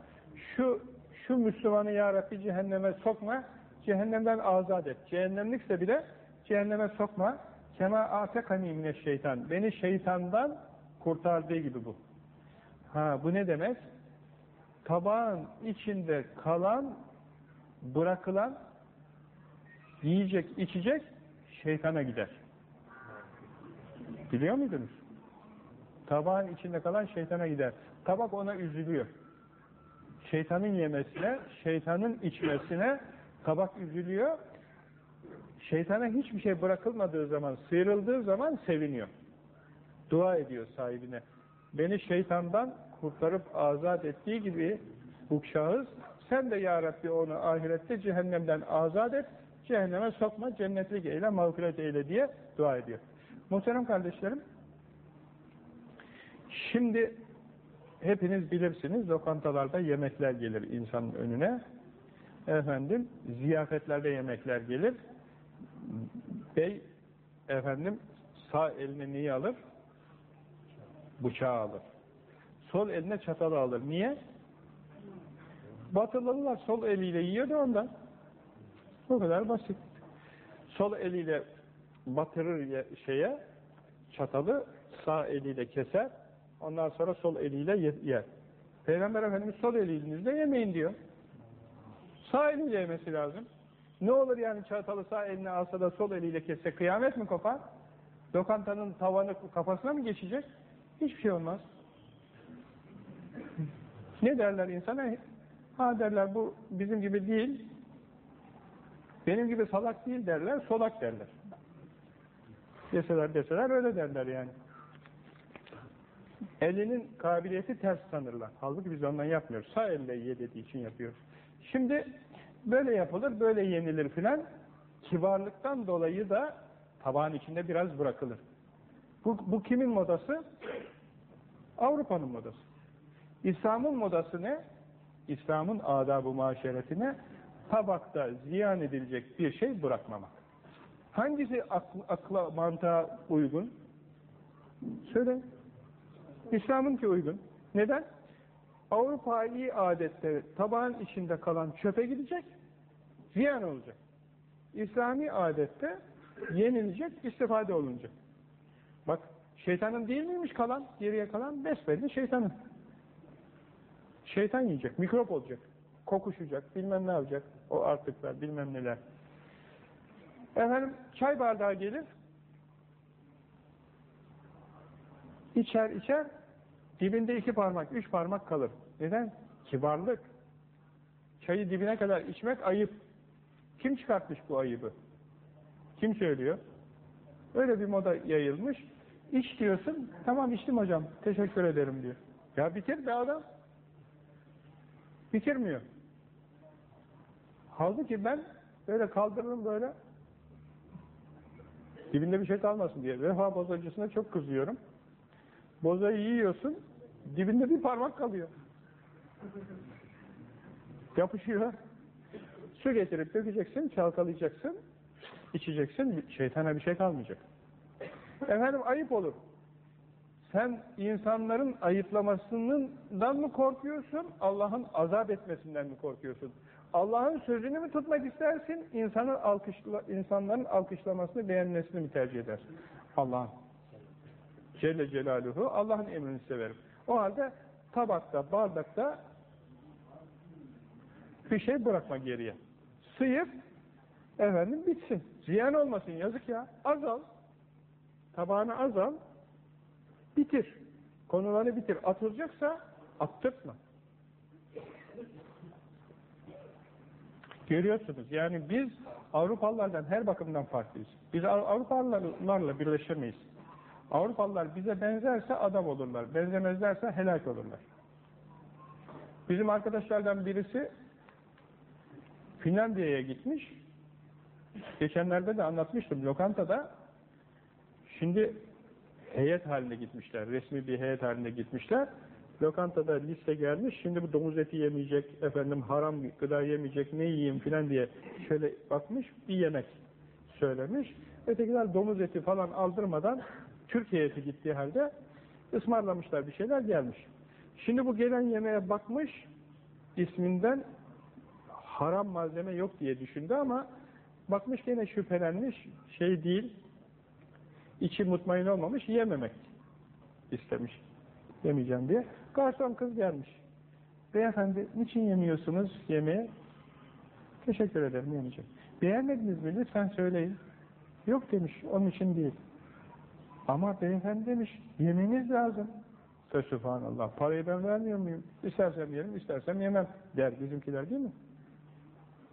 S1: Şu, şu Müslümanı ya Rabbi cehenneme sokma, cehennemden azat et. Cehennemlikse bile cehenneme sokma. Kema atekani mine şeytan. Beni şeytandan kurtardığı gibi bu. Ha bu ne demek? Tabağın içinde kalan bırakılan yiyecek, içecek şeytana gider. Biliyor muydunuz? Tabağın içinde kalan şeytana gider. Tabak ona üzülüyor. Şeytanın yemesine, şeytanın içmesine tabak üzülüyor. Şeytana hiçbir şey bırakılmadığı zaman, sıyrıldığı zaman seviniyor. Dua ediyor sahibine. Beni şeytandan kurtarıp azat ettiği gibi bu şahıs sen de ya Rabbi onu ahirette cehennemden azat et, cehenneme sokma, cennetlik eyle, mağfiret eyle diye dua ediyor. Muhterem kardeşlerim, şimdi hepiniz bilirsiniz, lokantalarda yemekler gelir insanın önüne. Efendim, ziyafetlerde yemekler gelir. Bey, efendim, sağ eline neyi alır? Bıçağı alır. Sol eline çatalı alır. Niye? Batılılar sol eliyle yiyor da ondan. Bu kadar basit. Sol eliyle batırır şeye, çatalı, sağ eliyle keser, ondan sonra sol eliyle yer. Peygamber Efendimiz sol elinizle yemeyin diyor. Sağ eliyle yemesi lazım. Ne olur yani çatalı sağ eline alsa da sol eliyle kesse kıyamet mi kopar? Lokantanın tavanı kafasına mı geçecek? Hiçbir şey olmaz. Ne derler insana? Ha derler bu bizim gibi değil, benim gibi salak değil derler, solak derler. Deseler deseler öyle derler yani. Elinin kabiliyeti ters sanırlar. Halbuki biz ondan yapmıyoruz. Sağ elle ye dediği için yapıyoruz. Şimdi böyle yapılır, böyle yenilir filan. Kibarlıktan dolayı da tabağın içinde biraz bırakılır. Bu, bu kimin modası? Avrupa'nın modası. İslam'ın modası ne? İslam'ın adab-ı maşeretine tabakta ziyan edilecek bir şey bırakmamak. Hangisi akla, akla mantığa uygun? Söyle. İslam'ınki uygun. Neden? Avrupa'yı adette tabağın içinde kalan çöpe gidecek, ziyan olacak. İslami adette yenilecek, istifade olunacak. Bak, şeytanın değil miymiş kalan, geriye kalan? Besbelli şeytanın. Şeytan yiyecek, mikrop olacak, kokuşacak, bilmem ne yapacak, o artıklar, bilmem neler. Efendim, çay bardağı gelir, içer içer, dibinde iki parmak, üç parmak kalır. Neden? Kibarlık. Çayı dibine kadar içmek ayıp. Kim çıkartmış bu ayıbı? Kim söylüyor? Öyle bir moda yayılmış. İç diyorsun, tamam içtim hocam, teşekkür ederim diyor. Ya bitir be adam. Bitirmiyor. Halbuki ben böyle kaldırırım böyle dibinde bir şey kalmasın diye. Vefa bozacısına çok kızıyorum. Bozayı yiyorsun, dibinde bir parmak kalıyor. Yapışıyor. Su getirip dökeceksin, çalkalayacaksın, içeceksin, şeytana bir şey kalmayacak. Efendim ayıp olur. Sen insanların ayıplamasından mı korkuyorsun, Allah'ın azap etmesinden mi korkuyorsun? Allah'ın sözünü mü tutmak istersin, insanın alkışla, insanların alkışlamasını, beğenmesini mi tercih edersin? Allah'ın. Celle Celaluhu, Allah'ın emrini severim. O halde tabakta, bardakta bir şey bırakma geriye. Sıyıp, efendim bitsin. Ziyan olmasın, yazık ya. Azal. Tabağını azal, bitir. Konuları bitir. Atılacaksa attırtma. Görüyorsunuz. Yani biz Avrupalılardan her bakımdan farklıyız. Biz Avrupalılarla birleşemeyiz. Avrupalılar bize benzerse adam olurlar. Benzemezlerse helak olurlar. Bizim arkadaşlardan birisi Finlandiya'ya gitmiş. Geçenlerde de anlatmıştım lokantada. Şimdi heyet haline gitmişler. Resmi bir heyet haline gitmişler. Lokantada liste gelmiş. Şimdi bu domuz eti yemeyecek, efendim haram gıda yemeyecek, ne yiyeyim filan diye şöyle bakmış. Bir yemek söylemiş. Ötekiler domuz eti falan aldırmadan Türkiye eti gittiği halde ısmarlamışlar bir şeyler gelmiş. Şimdi bu gelen yemeğe bakmış, isminden haram malzeme yok diye düşündü ama bakmış gene şüphelenmiş, şey değil, içi mutmain olmamış, yememek istemiş. Yemeyeceğim diye. Garson kız gelmiş. Beyefendi, niçin yemiyorsunuz yemeği? Teşekkür ederim, yemeyeceğim. Beğenmediniz mi? Lütfen söyleyin. Yok demiş, onun için değil. Ama beyefendi demiş, yemeniz lazım. Subhanallah, parayı ben vermiyor muyum? İstersem yerim, istersem yemem der bizimkiler değil mi?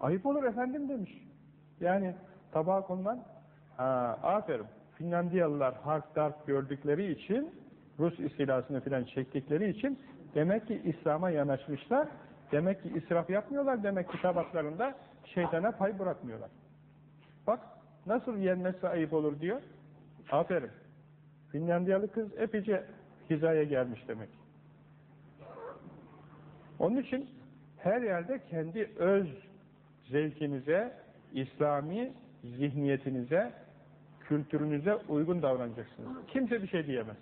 S1: Ayıp olur efendim demiş. Yani tabağa konulan, ha, aferin. Finlandiyalılar harp darp gördükleri için, Rus istilasını filan çektikleri için demek ki İslam'a yanaşmışlar. Demek ki israf yapmıyorlar. Demek ki tabaklarında şeytana pay bırakmıyorlar. Bak nasıl yenmezse ayıp olur diyor. Aferin. Finlandiyalı kız epeyce hizaya gelmiş demek. Onun için her yerde kendi öz zevkinize, İslami zihniyetinize, kültürünüze uygun davranacaksınız. Kimse bir şey diyemez.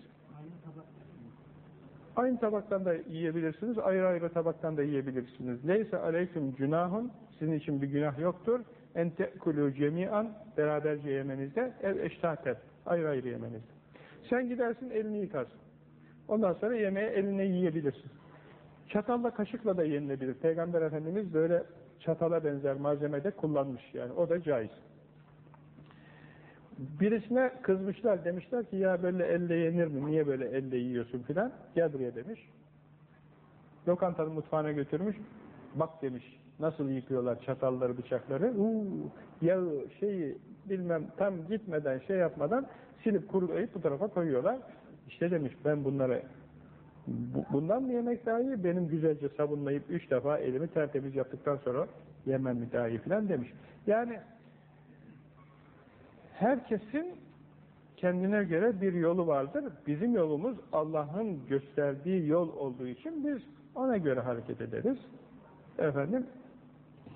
S1: Aynı tabaktan da yiyebilirsiniz, ayrı ayrı tabaktan da yiyebilirsiniz. Leyse aleyküm günahun, sizin için bir günah yoktur. En te'kulü cemi'an, beraberce yemenizde, ev eştaten, ayrı ayrı yemenizde. Sen gidersin elini yıkarsın. Ondan sonra yemeğe eline yiyebilirsin. Çatalla kaşıkla da yenilebilir. Peygamber Efendimiz böyle çatala benzer malzemede kullanmış yani. O da caiz. Birisine kızmışlar demişler ki ya böyle elle yenir mi? Niye böyle elle yiyorsun filan? Gel buraya demiş. Lokantanın mutfağına götürmüş. Bak demiş. Nasıl yıkıyorlar çatalları, bıçakları? Uuu, yağı, şeyi bilmem tam gitmeden, şey yapmadan silip kurulayıp bu tarafa koyuyorlar. İşte demiş ben bunlara bundan mı yemek daha iyi? Benim güzelce sabunlayıp üç defa elimi tertemiz yaptıktan sonra yemem mi daha iyi filan demiş. Yani herkesin kendine göre bir yolu vardır. Bizim yolumuz Allah'ın gösterdiği yol olduğu için biz ona göre hareket ederiz. Efendim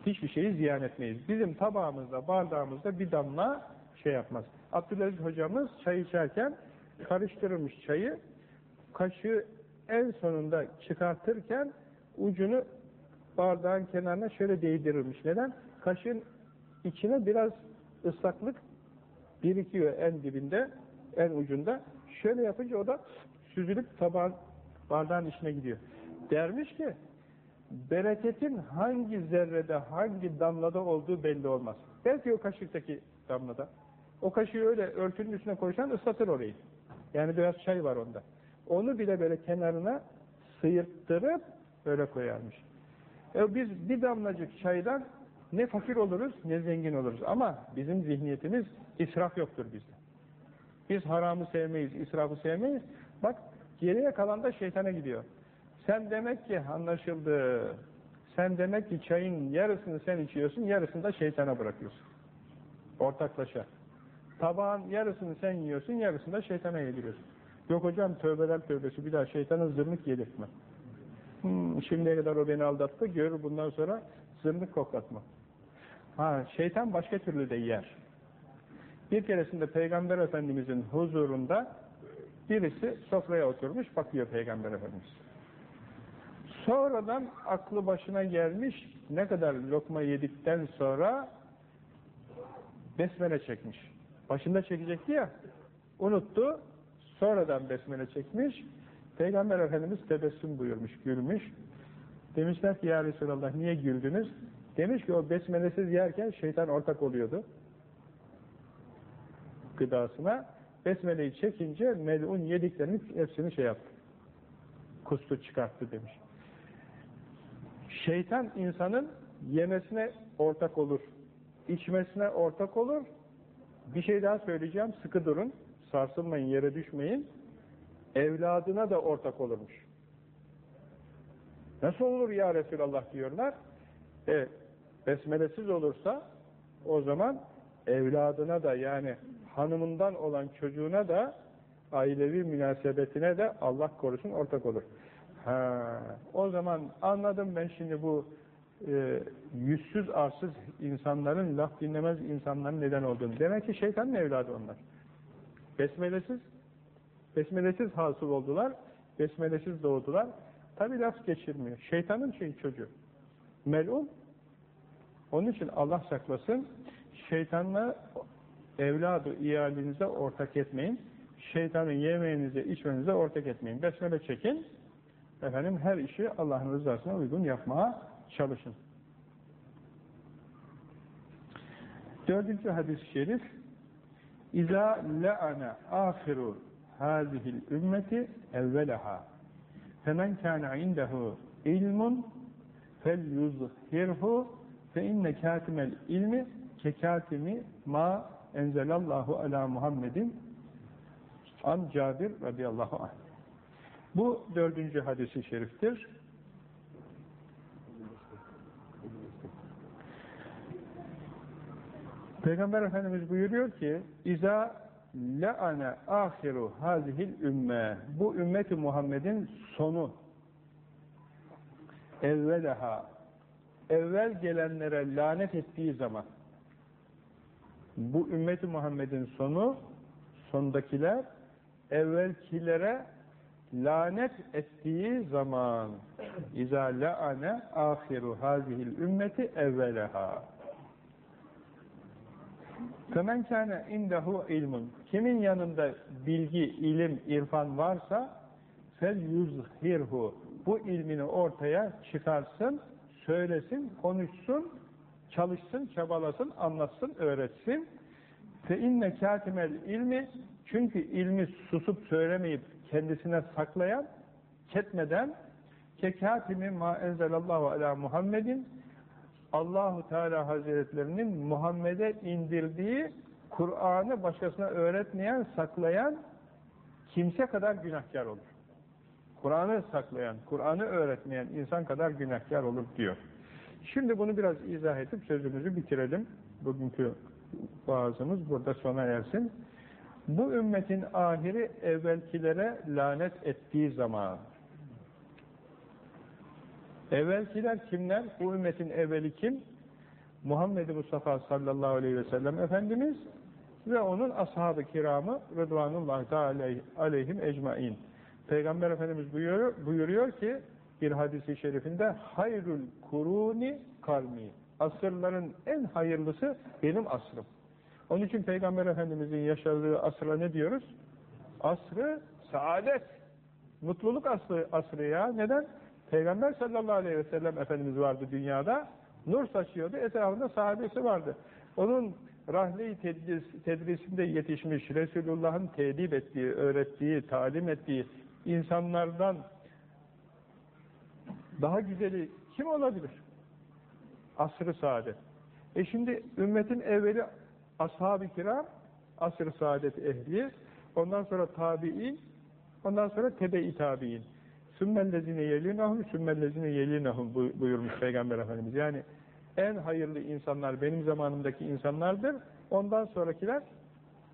S1: hiçbir şeyi ziyan etmeyiz. Bizim tabağımızda, bardağımızda bir damla şey yapmaz. Abdülaziz hocamız çay içerken karıştırılmış çayı kaşığı en sonunda çıkartırken ucunu bardağın kenarına şöyle değdirilmiş. Neden? Kaşığın içine biraz ıslaklık birikiyor en dibinde, en ucunda. Şöyle yapınca o da süzülüp tabağın, bardağın içine gidiyor. Dermiş ki, bereketin hangi zerrede, hangi damlada olduğu belli olmaz. Belki o kaşıktaki damlada. O kaşığı öyle örtünün üstüne koysan ıslatır orayı. Yani biraz çay var onda. Onu bile böyle kenarına sıyırttırıp böyle koyarmış. E biz bir damlacık çaydan ne fakir oluruz ne zengin oluruz. Ama bizim zihniyetimiz israf yoktur bizde. Biz haramı sevmeyiz, israfı sevmeyiz. Bak geriye kalan da şeytana gidiyor. Sen demek ki anlaşıldı. Sen demek ki çayın yarısını sen içiyorsun, yarısını da şeytana bırakıyorsun. Ortaklaşa. Tabağın yarısını sen yiyorsun, yarısını da şeytana yediriyorsun. Yok hocam tövbeler tövbesi bir daha şeytana zırnık yedirtme. Hmm, şimdiye kadar o beni aldattı, gör bundan sonra zırnık koklatma. Ha, şeytan başka türlü de yer. Bir keresinde Peygamber Efendimizin huzurunda birisi sofraya oturmuş, bakıyor Peygamber Efendimiz. Sonradan aklı başına gelmiş, ne kadar lokma yedikten sonra besmele çekmiş. Başında çekecekti ya, unuttu, sonradan besmele çekmiş. Peygamber Efendimiz tebessüm buyurmuş, gülmüş. Demişler ki ya Resulallah niye güldünüz? Demiş ki o besmelesiz yerken şeytan ortak oluyordu gıdasına. Besmeleyi çekince melun yediklerinin hepsini şey yaptı. Kustu çıkarttı demiş. Şeytan insanın yemesine ortak olur. içmesine ortak olur. Bir şey daha söyleyeceğim, sıkı durun, sarsılmayın, yere düşmeyin. Evladına da ortak olurmuş. Nasıl olur ya Resulallah diyorlar. E, besmelesiz olursa o zaman evladına da yani hanımından olan çocuğuna da ailevi münasebetine de Allah korusun ortak olur. Ha, o zaman anladım ben şimdi bu e, yüzsüz arsız insanların, laf dinlemez insanların neden olduğunu. Demek ki şeytanın evladı onlar. Besmelesiz, besmelesiz hasıl oldular, besmelesiz doğdular. Tabi laf geçirmiyor. Şeytanın şey çocuğu. Melun. Onun için Allah saklasın, şeytanla evladı iyalinize ortak etmeyin. Şeytanın yemeğinize, içmenize ortak etmeyin. Besmele çekin. Efendim her işi Allah'ın rızasına uygun yapmaya çalışın. Dördüncü hadis-i şerif İza le'ane ahiru hazihil ümmeti evvelaha femen kâne indehu ilmun fel yuzhirhu inne kâtimel ilmi kekâtimi ma enzelallahu ala Muhammedin an Cabir radıyallahu anh. Bu dördüncü hadisi şeriftir. Peygamber Efendimiz buyuruyor ki İza le'ane ahiru hazihil ümme bu ümmeti Muhammed'in sonu evvelaha evvel gelenlere lanet ettiği zaman bu ümmeti Muhammed'in sonu sondakiler evvelkilere lanet ettiği zaman İza la'ane ahiru hazihil ümmeti evvelaha Femen kâne indehu ilmun. Kimin yanında bilgi, ilim, irfan varsa yuzhirhu. Bu ilmini ortaya çıkarsın, söylesin, konuşsun, çalışsın, çabalasın, anlatsın, öğretsin. Fe inne kâtimel ilmi çünkü ilmi susup söylemeyip kendisine saklayan, ketmeden kekâtimi ma enzelallahu ala Muhammedin Allahu Teala Hazretlerinin Muhammed'e indirdiği Kur'an'ı başkasına öğretmeyen, saklayan kimse kadar günahkar olur. Kur'an'ı saklayan, Kur'an'ı öğretmeyen insan kadar günahkar olur diyor. Şimdi bunu biraz izah edip sözümüzü bitirelim. Bugünkü vaazımız burada sona ersin. Bu ümmetin ahiri evvelkilere lanet ettiği zaman Evvelkiler kimler? Bu ümmetin evveli kim? Muhammed Mustafa sallallahu aleyhi ve sellem Efendimiz ve onun ashab-ı kiramı Rıdvanullahi Teala aleyhim ecmain. Peygamber Efendimiz buyuruyor, buyuruyor ki bir hadisi şerifinde hayrul kuruni karni. Asırların en hayırlısı benim asrım. Onun için Peygamber Efendimizin yaşadığı asra ne diyoruz? Asrı saadet. Mutluluk asrı, asrı ya. Neden? Peygamber sallallahu aleyhi ve sellem Efendimiz vardı dünyada. Nur saçıyordu. Etrafında sahabesi vardı. Onun rahli tedris, tedrisinde yetişmiş, Resulullah'ın tedip ettiği, öğrettiği, talim ettiği insanlardan daha güzeli kim olabilir? Asr-ı saadet. E şimdi ümmetin evveli ashab-ı kiram, asr-ı saadet ehli, ondan sonra tabi'in, ondan sonra tebe-i tabi'in. Sümmellezine yelinahum, sümmellezine yelinahum buyurmuş Peygamber Efendimiz. Yani en hayırlı insanlar benim zamanımdaki insanlardır. Ondan sonrakiler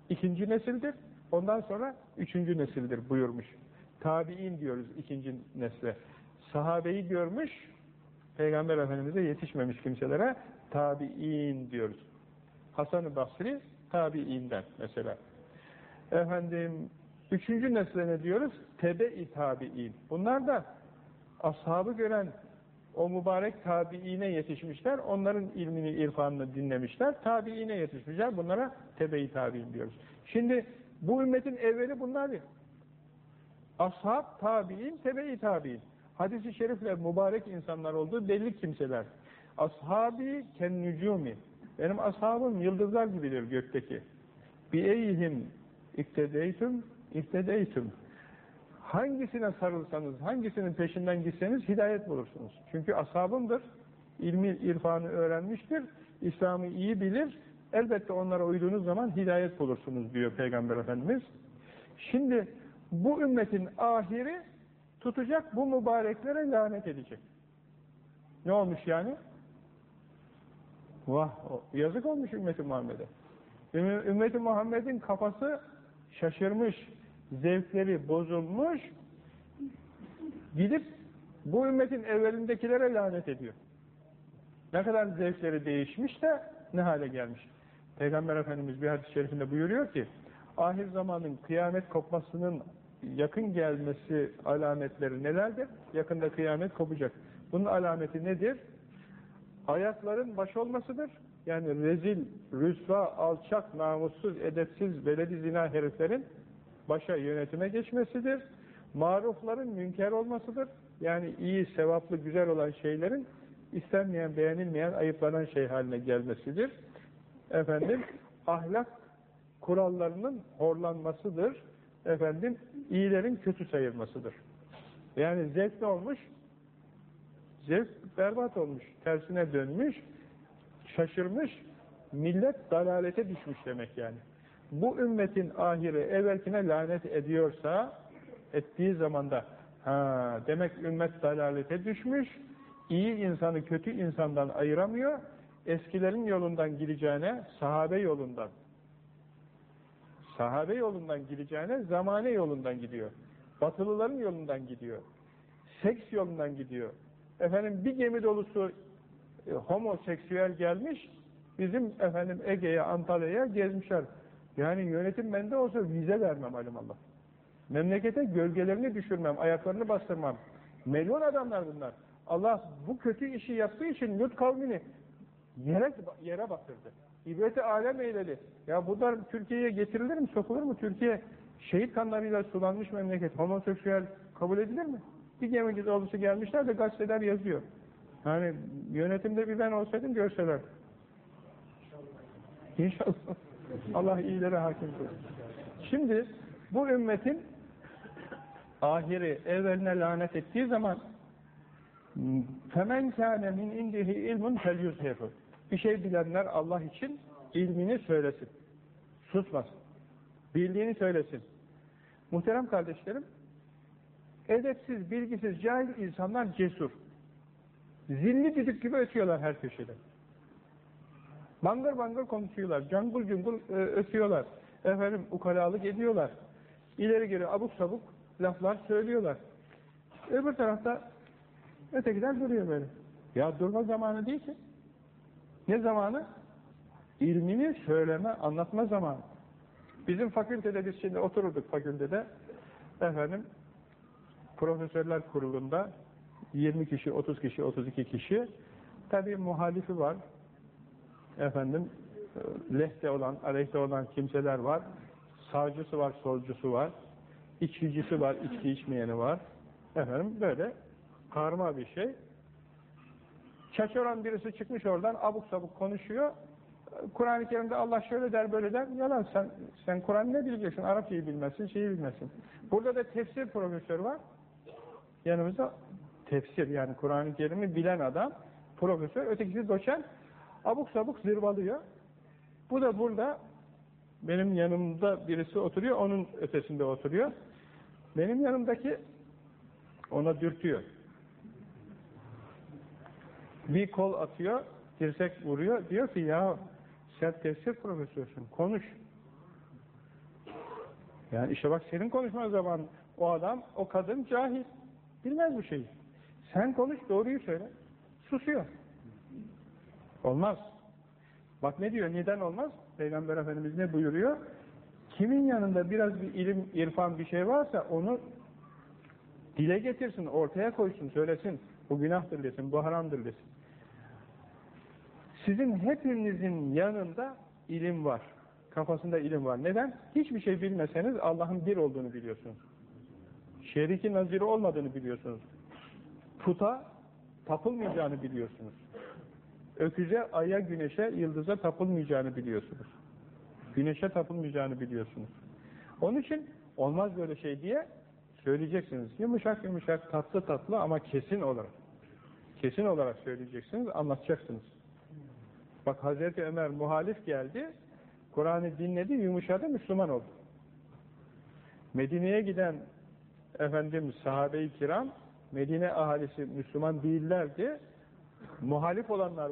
S1: ikinci nesildir. Ondan sonra üçüncü nesildir buyurmuş. Tabi'in diyoruz ikinci nesle. Sahabeyi görmüş, Peygamber Efendimiz'e yetişmemiş kimselere tabi'in diyoruz. Hasan-ı Basri tabi'inden mesela. Efendim Üçüncü nesle ne diyoruz? Tebe-i tabi'in. Bunlar da ashabı gören o mübarek tabiine yetişmişler. Onların ilmini, irfanını dinlemişler. Tabiine yetişmişler. Bunlara tebe-i tabi'in diyoruz. Şimdi bu ümmetin evveli bunlar bir. Ashab, tabi'in, tebe-i tabi'in. Hadis-i şerifle mübarek insanlar olduğu belli kimseler. Ashabi ken nücumi. Benim ashabım yıldızlar gibidir gökteki. Bi eyhim iktedeytüm İhtedeytüm. Hangisine sarılsanız, hangisinin peşinden gitseniz hidayet bulursunuz. Çünkü ashabımdır. ilmi irfanı öğrenmiştir, İslam'ı iyi bilir, elbette onlara uyduğunuz zaman hidayet bulursunuz diyor Peygamber Efendimiz. Şimdi bu ümmetin ahiri tutacak bu mübareklere lanet edecek. Ne olmuş yani? Vah, yazık olmuş ümmeti Muhammed'e. Ümmeti Muhammed'in kafası şaşırmış, zevkleri bozulmuş, gidip bu ümmetin evvelindekilere lanet ediyor. Ne kadar zevkleri değişmiş de ne hale gelmiş. Peygamber Efendimiz bir hadis-i şerifinde buyuruyor ki, ahir zamanın kıyamet kopmasının yakın gelmesi alametleri nelerdir? Yakında kıyamet kopacak. Bunun alameti nedir? Ayakların baş olmasıdır. Yani rezil, rüsva, alçak, namussuz, edepsiz, beledi zina heriflerin başa yönetime geçmesidir. Marufların münker olmasıdır. Yani iyi, sevaplı, güzel olan şeylerin istenmeyen, beğenilmeyen, ayıplanan şey haline gelmesidir. Efendim, ahlak kurallarının horlanmasıdır. Efendim, iyilerin kötü sayılmasıdır. Yani zevk ne olmuş? Zevk berbat olmuş, tersine dönmüş, şaşırmış, millet dalalete düşmüş demek yani. Bu ümmetin ahiri evvelkine lanet ediyorsa, ettiği zamanda, ha, demek ümmet dalalete düşmüş, iyi insanı kötü insandan ayıramıyor, eskilerin yolundan gideceğine, sahabe yolundan, sahabe yolundan gideceğine, zamane yolundan gidiyor. Batılıların yolundan gidiyor. Seks yolundan gidiyor. Efendim bir gemi dolusu e, homoseksüel gelmiş, bizim efendim Ege'ye, Antalya'ya gezmişler. Yani yönetim bende olsa vize vermem alimallah. Memlekete gölgelerini düşürmem, ayaklarını bastırmam. Melyon adamlar bunlar. Allah bu kötü işi yaptığı için Lut kavmini yere, yere batırdı. İbreti alem eyledi. Ya bunlar Türkiye'ye getirilir mi, sokulur mu? Türkiye şehit kanlarıyla sulanmış memleket, homoseksüel kabul edilir mi? Bir gemi dolusu gelmişler de gazeteler yazıyor. Yani yönetimde bir ben olsaydım görseler. İnşallah. Allah iyilere hakim kılsın. Şimdi bu ümmetin ahiri evveline lanet ettiği zaman femen kâne min indihi ilmun fel Bir şey bilenler Allah için ilmini söylesin. Susmasın. Bildiğini söylesin. Muhterem kardeşlerim, edepsiz, bilgisiz, cahil insanlar cesur. Zilli düdük gibi ötüyorlar her köşede. Bangır bangır konuşuyorlar, cangul cungul e, ötüyorlar. Efendim ukalalık ediyorlar. İleri geri abuk sabuk laflar söylüyorlar. Öbür tarafta ötekiler duruyor böyle. Ya durma zamanı değil ki. Ne zamanı? İlmini söyleme, anlatma zamanı. Bizim fakültede biz şimdi otururduk fakültede. Efendim profesörler kurulunda 20 kişi, 30 kişi, 32 kişi. Tabii muhalifi var. Efendim lehte olan, aleyhte olan kimseler var. Sağcısı var, solcusu var. İçkicisi var, içki içmeyeni var. Efendim böyle karma bir şey. Çaçoran birisi çıkmış oradan abuk sabuk konuşuyor. Kur'an-ı Kerim'de Allah şöyle der böyle der. Yalan sen sen Kur'an ne bileceksin? Arapçayı bilmezsin, şeyi bilmezsin. Burada da tefsir profesörü var. Yanımızda tefsir yani Kur'an-ı Kerim'i bilen adam, profesör, ötekisi doçent, abuk sabuk zırvalıyor. Bu da burada benim yanımda birisi oturuyor, onun ötesinde oturuyor. Benim yanımdaki ona dürtüyor. Bir kol atıyor, dirsek vuruyor. Diyor ki ya sen tefsir profesörsün, konuş. Yani işte bak senin konuşma zaman o adam, o kadın cahil. Bilmez bu şeyi. Sen konuş, doğruyu söyle. Susuyor. Olmaz. Bak ne diyor, neden olmaz? Peygamber Efendimiz ne buyuruyor? Kimin yanında biraz bir ilim, irfan bir şey varsa onu dile getirsin, ortaya koysun, söylesin. Bu günahtır desin, bu haramdır desin. Sizin hepinizin yanında ilim var. Kafasında ilim var. Neden? Hiçbir şey bilmeseniz Allah'ın bir olduğunu biliyorsunuz. Şeriki naziri olmadığını biliyorsunuz. Puta tapılmayacağını biliyorsunuz. Öküze, aya, güneşe, yıldıza tapılmayacağını biliyorsunuz. Güneşe tapılmayacağını biliyorsunuz. Onun için olmaz böyle şey diye söyleyeceksiniz. Yumuşak yumuşak, tatlı tatlı ama kesin olarak. Kesin olarak söyleyeceksiniz, anlatacaksınız. Bak Hazreti Ömer muhalif geldi, Kur'an'ı dinledi, yumuşadı, Müslüman oldu. Medine'ye giden efendim sahabe-i kiram, Medine ahalisi Müslüman değillerdi, muhalif olanlar